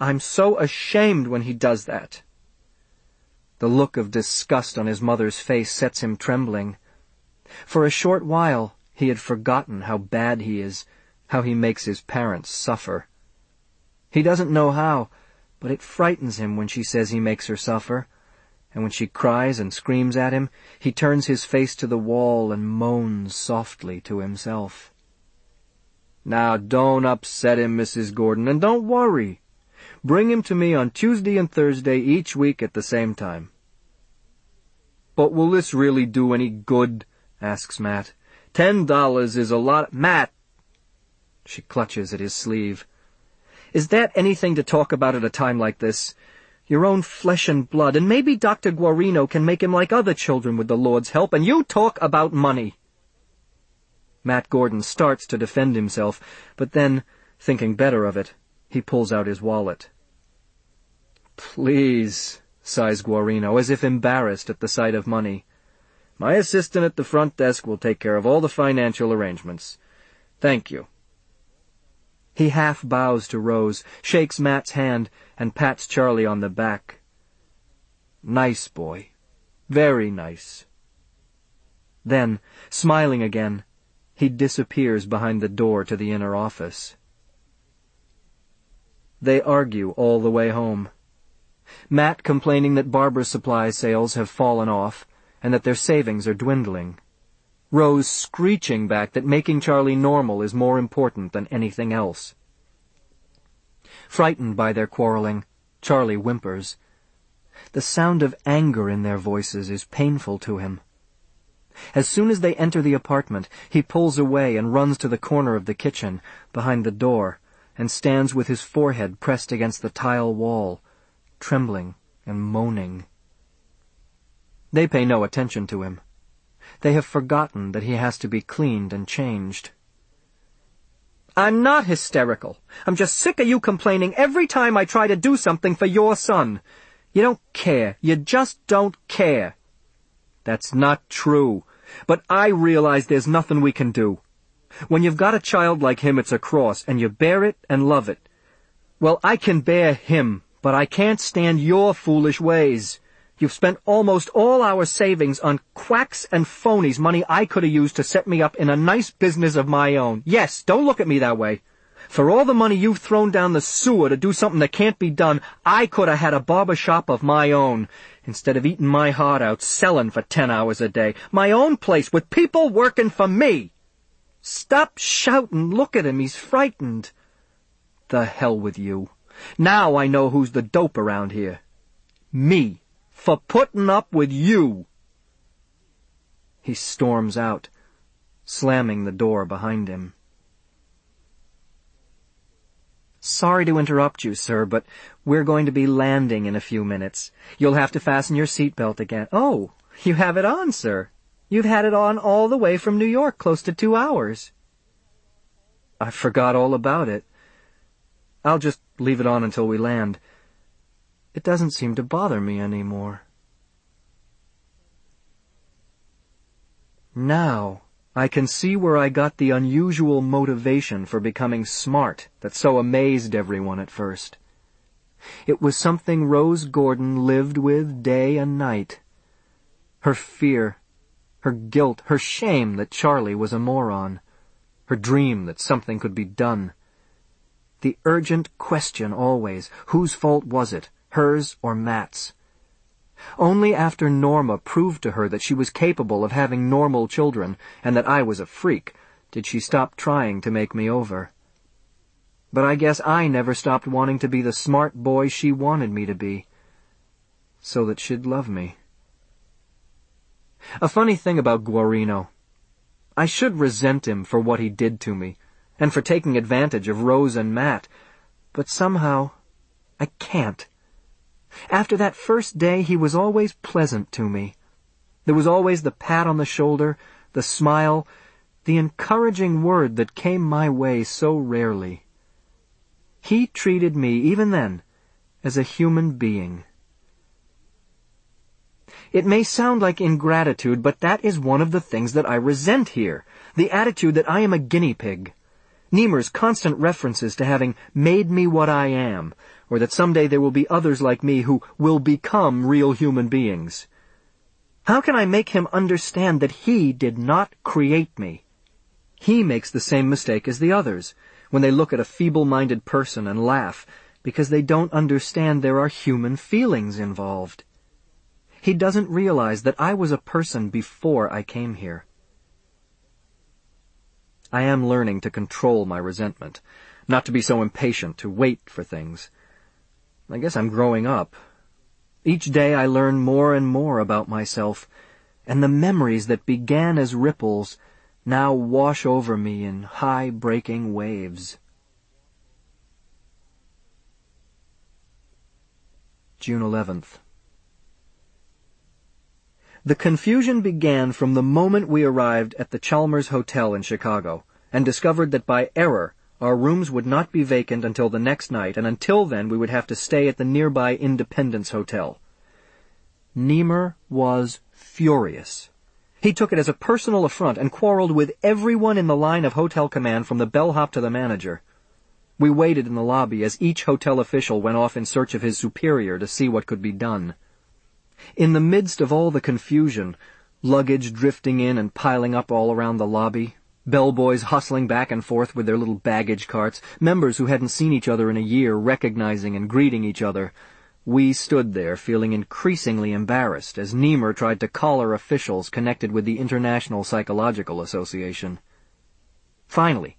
I'm so ashamed when he does that. The look of disgust on his mother's face sets him trembling. For a short while he had forgotten how bad he is, how he makes his parents suffer. He doesn't know how, but it frightens him when she says he makes her suffer, and when she cries and screams at him, he turns his face to the wall and moans softly to himself. Now don't upset him, Mrs. Gordon, and don't worry. Bring him to me on Tuesday and Thursday each week at the same time. But will this really do any good? asks Matt. Ten dollars is a lot. Matt! She clutches at his sleeve. Is that anything to talk about at a time like this? Your own flesh and blood, and maybe Dr. Guarino can make him like other children with the Lord's help, and you talk about money. Matt Gordon starts to defend himself, but then, thinking better of it, he pulls out his wallet. Please, sighs Guarino, as if embarrassed at the sight of money. My assistant at the front desk will take care of all the financial arrangements. Thank you. He half bows to Rose, shakes Matt's hand, and pats Charlie on the back. Nice boy. Very nice. Then, smiling again, he disappears behind the door to the inner office. They argue all the way home. Matt complaining that Barbara's supply sales have fallen off and that their savings are dwindling. Rose screeching back that making Charlie normal is more important than anything else. Frightened by their quarreling, Charlie whimpers. The sound of anger in their voices is painful to him. As soon as they enter the apartment, he pulls away and runs to the corner of the kitchen, behind the door, and stands with his forehead pressed against the tile wall, trembling and moaning. They pay no attention to him. They have forgotten that he has to be cleaned and changed. I'm not hysterical. I'm just sick of you complaining every time I try to do something for your son. You don't care. You just don't care. That's not true. But I realize there's nothing we can do. When you've got a child like him, it's a cross, and you bear it and love it. Well, I can bear him, but I can't stand your foolish ways. You've spent almost all our savings on quacks and phonies, money I could have used to set me up in a nice business of my own. Yes, don't look at me that way. For all the money you've thrown down the sewer to do something that can't be done, I could have had a barber shop of my own, instead of eating my heart out selling for ten hours a day. My own place with people working for me. Stop shouting. Look at him. He's frightened. The hell with you. Now I know who's the dope around here. Me. For putting up with you. He storms out, slamming the door behind him. Sorry to interrupt you, sir, but we're going to be landing in a few minutes. You'll have to fasten your seatbelt again. Oh, you have it on, sir. You've had it on all the way from New York, close to two hours. I forgot all about it. I'll just leave it on until we land. It doesn't seem to bother me any more. Now, I can see where I got the unusual motivation for becoming smart that so amazed everyone at first. It was something Rose Gordon lived with day and night. Her fear, her guilt, her shame that Charlie was a moron, her dream that something could be done. The urgent question always, whose fault was it, hers or Matt's? Only after Norma proved to her that she was capable of having normal children, and that I was a freak, did she stop trying to make me over. But I guess I never stopped wanting to be the smart boy she wanted me to be, so that she'd love me. A funny thing about Guarino. I should resent him for what he did to me, and for taking advantage of Rose and Matt, but somehow I can't. After that first day, he was always pleasant to me. There was always the pat on the shoulder, the smile, the encouraging word that came my way so rarely. He treated me, even then, as a human being. It may sound like ingratitude, but that is one of the things that I resent here. The attitude that I am a guinea pig. Nemur's constant references to having made me what I am, or that someday there will be others like me who will become real human beings. How can I make him understand that he did not create me? He makes the same mistake as the others when they look at a feeble-minded person and laugh because they don't understand there are human feelings involved. He doesn't realize that I was a person before I came here. I am learning to control my resentment, not to be so impatient to wait for things. I guess I'm growing up. Each day I learn more and more about myself, and the memories that began as ripples now wash over me in high breaking waves. June 11th. The confusion began from the moment we arrived at the Chalmers Hotel in Chicago and discovered that by error our rooms would not be vacant until the next night, and until then we would have to stay at the nearby Independence Hotel. Nemur was furious. He took it as a personal affront and quarreled with everyone in the line of hotel command from the bellhop to the manager. We waited in the lobby as each hotel official went off in search of his superior to see what could be done. In the midst of all the confusion, luggage drifting in and piling up all around the lobby, bellboys hustling back and forth with their little baggage carts, members who hadn't seen each other in a year recognizing and greeting each other, we stood there feeling increasingly embarrassed as Nemur tried to collar officials connected with the International Psychological Association. Finally,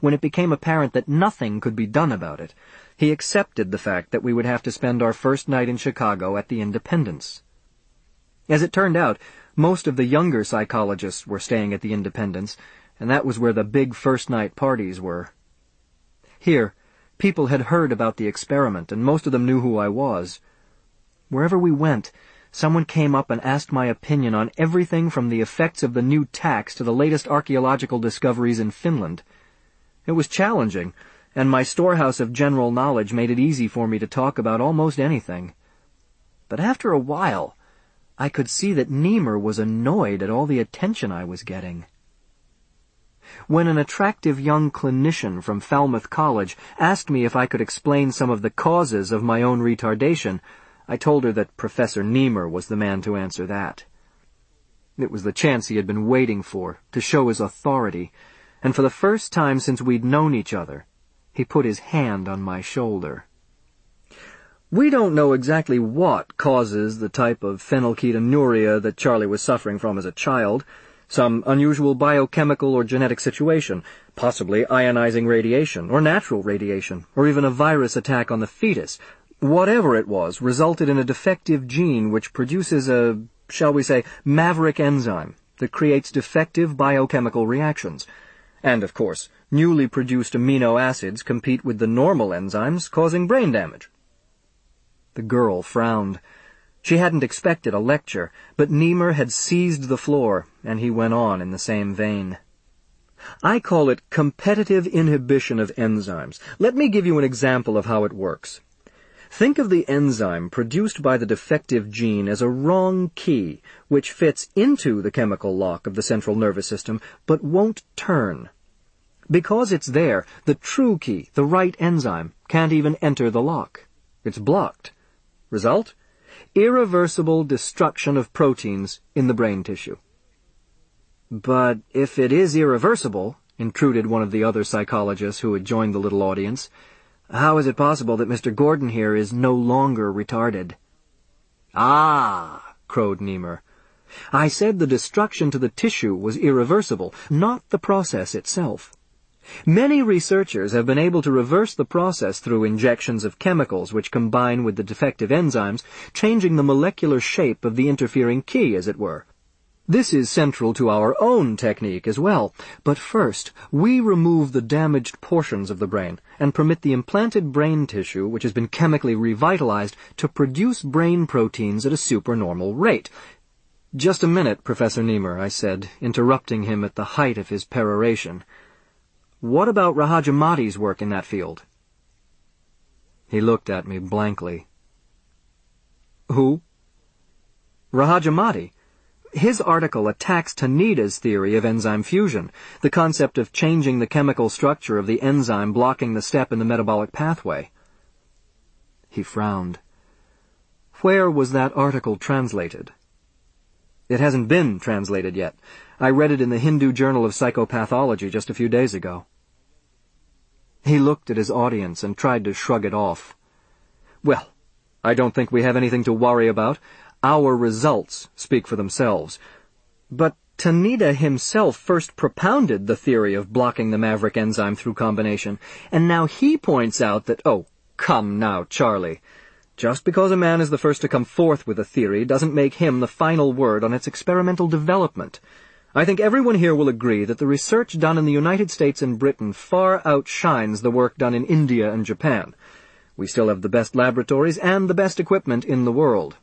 when it became apparent that nothing could be done about it, he accepted the fact that we would have to spend our first night in Chicago at the Independence. As it turned out, most of the younger psychologists were staying at the Independence, and that was where the big first night parties were. Here, people had heard about the experiment, and most of them knew who I was. Wherever we went, someone came up and asked my opinion on everything from the effects of the new tax to the latest archaeological discoveries in Finland. It was challenging, and my storehouse of general knowledge made it easy for me to talk about almost anything. But after a while, I could see that Nemur was annoyed at all the attention I was getting. When an attractive young clinician from Falmouth College asked me if I could explain some of the causes of my own retardation, I told her that Professor Nemur was the man to answer that. It was the chance he had been waiting for, to show his authority, and for the first time since we'd known each other, he put his hand on my shoulder. We don't know exactly what causes the type of phenylketonuria that Charlie was suffering from as a child. Some unusual biochemical or genetic situation, possibly ionizing radiation, or natural radiation, or even a virus attack on the fetus. Whatever it was, resulted in a defective gene which produces a, shall we say, maverick enzyme that creates defective biochemical reactions. And, of course, newly produced amino acids compete with the normal enzymes, causing brain damage. The girl frowned. She hadn't expected a lecture, but Nemur had seized the floor, and he went on in the same vein. I call it competitive inhibition of enzymes. Let me give you an example of how it works. Think of the enzyme produced by the defective gene as a wrong key, which fits into the chemical lock of the central nervous system, but won't turn. Because it's there, the true key, the right enzyme, can't even enter the lock. It's blocked. Result? Irreversible destruction of proteins in the brain tissue. But if it is irreversible, intruded one of the other psychologists who had joined the little audience, how is it possible that Mr. Gordon here is no longer retarded? Ah, crowed Nemur. I said the destruction to the tissue was irreversible, not the process itself. Many researchers have been able to reverse the process through injections of chemicals which combine with the defective enzymes, changing the molecular shape of the interfering key, as it were. This is central to our own technique as well. But first, we remove the damaged portions of the brain and permit the implanted brain tissue, which has been chemically revitalized, to produce brain proteins at a supernormal rate. Just a minute, Professor Nemur, I said, interrupting him at the height of his peroration. What about Rahajamati's work in that field? He looked at me blankly. Who? Rahajamati. His article attacks Taneda's theory of enzyme fusion, the concept of changing the chemical structure of the enzyme blocking the step in the metabolic pathway. He frowned. Where was that article translated? It hasn't been translated yet. I read it in the Hindu Journal of Psychopathology just a few days ago. He looked at his audience and tried to shrug it off. Well, I don't think we have anything to worry about. Our results speak for themselves. But Tanida himself first propounded the theory of blocking the maverick enzyme through combination, and now he points out that, oh, come now, Charlie. Just because a man is the first to come forth with a theory doesn't make him the final word on its experimental development. I think everyone here will agree that the research done in the United States and Britain far outshines the work done in India and Japan. We still have the best laboratories and the best equipment in the world.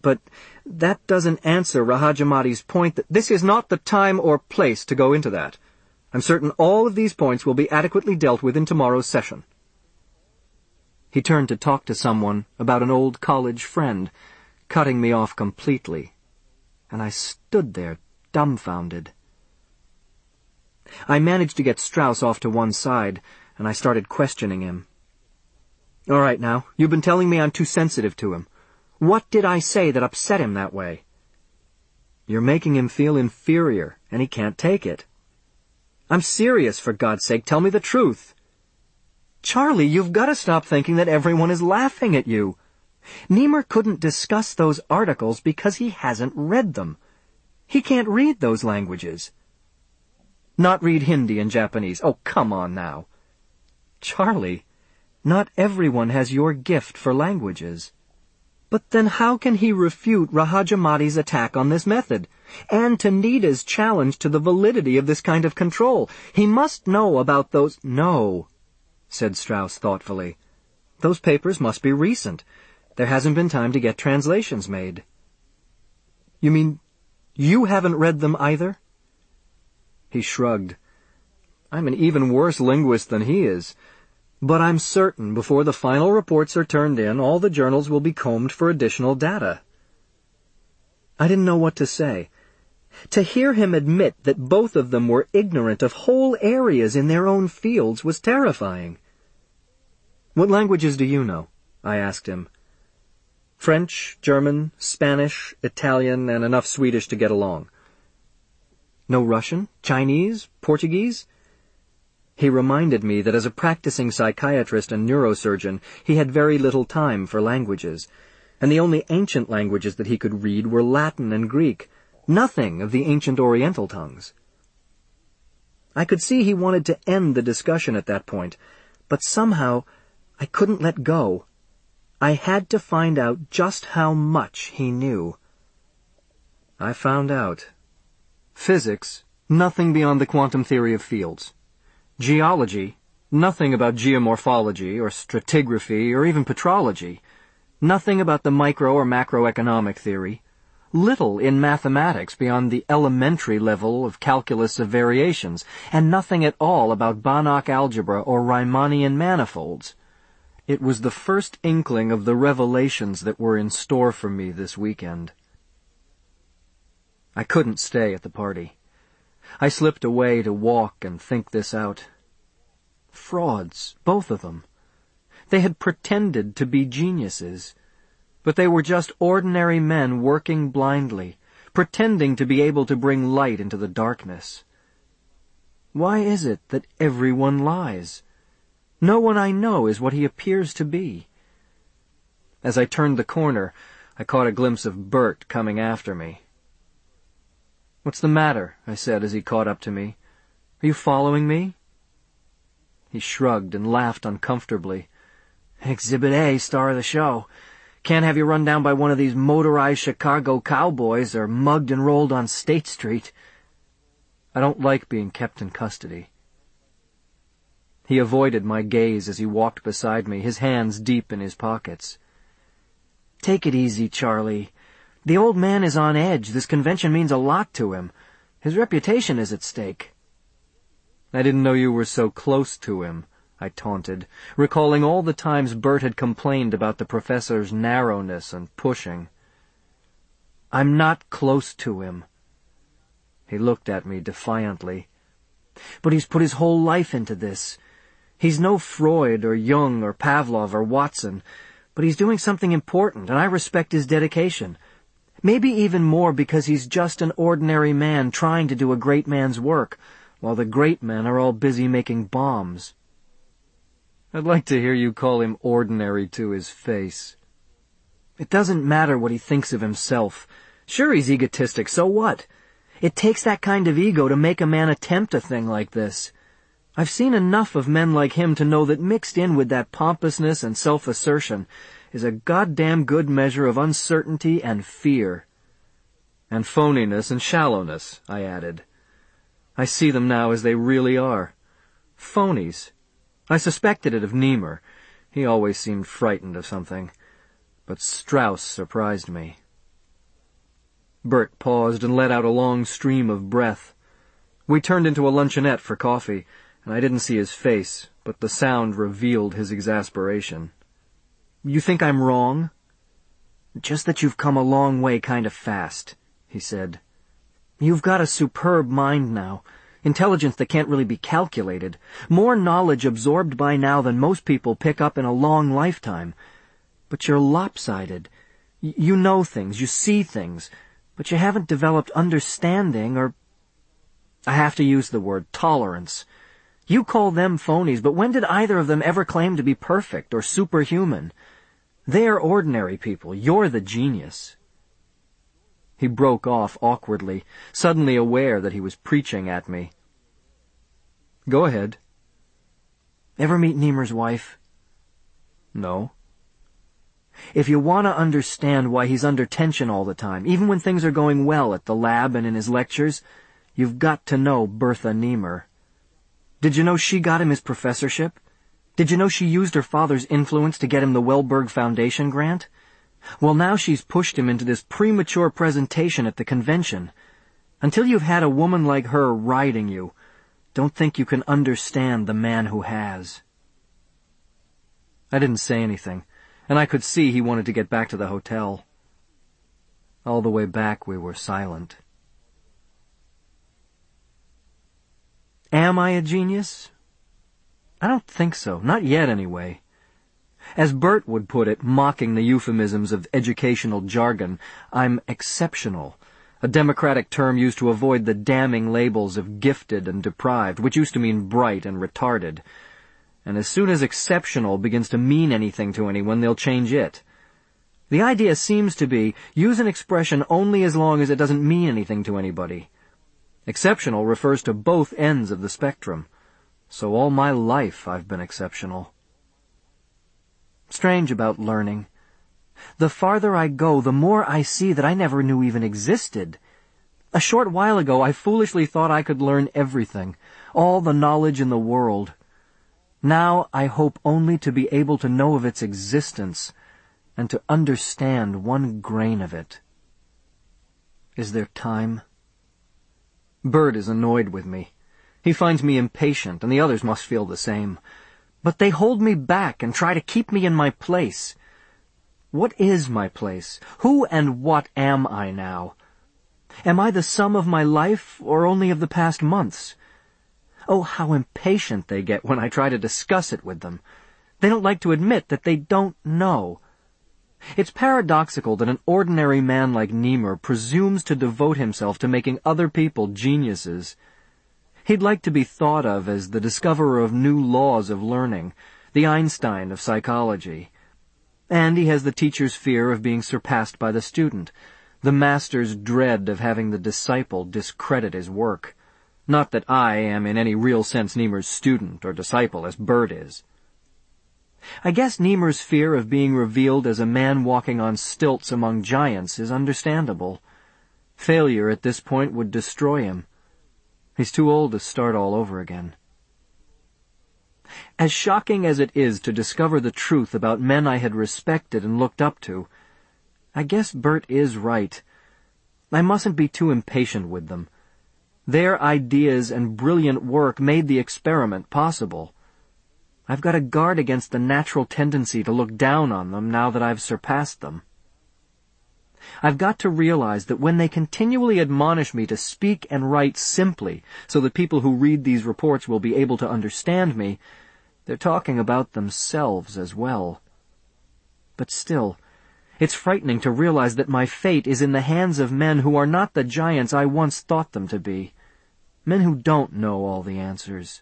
But that doesn't answer Rahajamati's point that this is not the time or place to go into that. I'm certain all of these points will be adequately dealt with in tomorrow's session. He turned to talk to someone about an old college friend, cutting me off completely. And I stood there dumbfounded. I managed to get Strauss off to one side, and I started questioning him. All right now, you've been telling me I'm too sensitive to him. What did I say that upset him that way? You're making him feel inferior, and he can't take it. I'm serious, for God's sake, tell me the truth. Charlie, you've got to stop thinking that everyone is laughing at you. Nemur couldn't discuss those articles because he hasn't read them. He can't read those languages. Not read Hindi and Japanese. Oh, come on now. Charlie, not everyone has your gift for languages. But then how can he refute Rahajamati's attack on this method? And Tanida's challenge to the validity of this kind of control? He must know about those... No, said Strauss thoughtfully. Those papers must be recent. There hasn't been time to get translations made. You mean you haven't read them either? He shrugged. I'm an even worse linguist than he is. But I'm certain before the final reports are turned in, all the journals will be combed for additional data. I didn't know what to say. To hear him admit that both of them were ignorant of whole areas in their own fields was terrifying. What languages do you know? I asked him. French, German, Spanish, Italian, and enough Swedish to get along. No Russian? Chinese? Portuguese? He reminded me that as a practicing psychiatrist and neurosurgeon, he had very little time for languages, and the only ancient languages that he could read were Latin and Greek, nothing of the ancient Oriental tongues. I could see he wanted to end the discussion at that point, but somehow I couldn't let go. I had to find out just how much he knew. I found out. Physics, nothing beyond the quantum theory of fields. Geology, nothing about geomorphology or stratigraphy or even petrology. Nothing about the micro or macroeconomic theory. Little in mathematics beyond the elementary level of calculus of variations, and nothing at all about Banach algebra or Riemannian manifolds. It was the first inkling of the revelations that were in store for me this weekend. I couldn't stay at the party. I slipped away to walk and think this out. Frauds, both of them. They had pretended to be geniuses, but they were just ordinary men working blindly, pretending to be able to bring light into the darkness. Why is it that everyone lies? No one I know is what he appears to be. As I turned the corner, I caught a glimpse of Burt coming after me. What's the matter? I said as he caught up to me. Are you following me? He shrugged and laughed uncomfortably. Exhibit A, star of the show. Can't have you run down by one of these motorized Chicago cowboys or mugged and rolled on State Street. I don't like being kept in custody. He avoided my gaze as he walked beside me, his hands deep in his pockets. Take it easy, Charlie. The old man is on edge. This convention means a lot to him. His reputation is at stake. I didn't know you were so close to him, I taunted, recalling all the times Burt had complained about the professor's narrowness and pushing. I'm not close to him. He looked at me defiantly. But he's put his whole life into this. He's no Freud or Jung or Pavlov or Watson, but he's doing something important, and I respect his dedication. Maybe even more because he's just an ordinary man trying to do a great man's work, while the great men are all busy making bombs. I'd like to hear you call him ordinary to his face. It doesn't matter what he thinks of himself. Sure, he's egotistic, so what? It takes that kind of ego to make a man attempt a thing like this. I've seen enough of men like him to know that mixed in with that pompousness and self-assertion is a goddamn good measure of uncertainty and fear. And phoniness and shallowness, I added. I see them now as they really are. Phonies. I suspected it of Nemur. He always seemed frightened of something. But Strauss surprised me. Burt paused and let out a long stream of breath. We turned into a luncheonette for coffee, and I didn't see his face, but the sound revealed his exasperation. You think I'm wrong? Just that you've come a long way kind of fast, he said. You've got a superb mind now. Intelligence that can't really be calculated. More knowledge absorbed by now than most people pick up in a long lifetime. But you're lopsided. You know things, you see things, but you haven't developed understanding or... I have to use the word tolerance. You call them phonies, but when did either of them ever claim to be perfect or superhuman? They're ordinary people. You're the genius. He broke off awkwardly, suddenly aware that he was preaching at me. Go ahead. Ever meet Nemur's wife? No. If you want to understand why he's under tension all the time, even when things are going well at the lab and in his lectures, you've got to know Bertha Nemur. Did you know she got him his professorship? Did you know she used her father's influence to get him the Welberg Foundation grant? Well, now she's pushed him into this premature presentation at the convention. Until you've had a woman like her riding you, don't think you can understand the man who has. I didn't say anything, and I could see he wanted to get back to the hotel. All the way back we were silent. Am I a genius? I don't think so. Not yet, anyway. As Burt would put it, mocking the euphemisms of educational jargon, I'm exceptional, a democratic term used to avoid the damning labels of gifted and deprived, which used to mean bright and retarded. And as soon as exceptional begins to mean anything to anyone, they'll change it. The idea seems to be, use an expression only as long as it doesn't mean anything to anybody. Exceptional refers to both ends of the spectrum. So all my life I've been exceptional. Strange about learning. The farther I go, the more I see that I never knew even existed. A short while ago, I foolishly thought I could learn everything, all the knowledge in the world. Now I hope only to be able to know of its existence and to understand one grain of it. Is there time? Burt is annoyed with me. He finds me impatient, and the others must feel the same. But they hold me back and try to keep me in my place. What is my place? Who and what am I now? Am I the sum of my life, or only of the past months? Oh, how impatient they get when I try to discuss it with them. They don't like to admit that they don't know. It's paradoxical that an ordinary man like Nemur presumes to devote himself to making other people geniuses. He'd like to be thought of as the discoverer of new laws of learning, the Einstein of psychology. And he has the teacher's fear of being surpassed by the student, the master's dread of having the disciple discredit his work. Not that I am in any real sense Nemur's student or disciple as Burt is. I guess Nemur's fear of being revealed as a man walking on stilts among giants is understandable. Failure at this point would destroy him. He's too old to start all over again. As shocking as it is to discover the truth about men I had respected and looked up to, I guess Burt is right. I mustn't be too impatient with them. Their ideas and brilliant work made the experiment possible. I've got to guard against the natural tendency to look down on them now that I've surpassed them. I've got to realize that when they continually admonish me to speak and write simply so that people who read these reports will be able to understand me, they're talking about themselves as well. But still, it's frightening to realize that my fate is in the hands of men who are not the giants I once thought them to be. Men who don't know all the answers.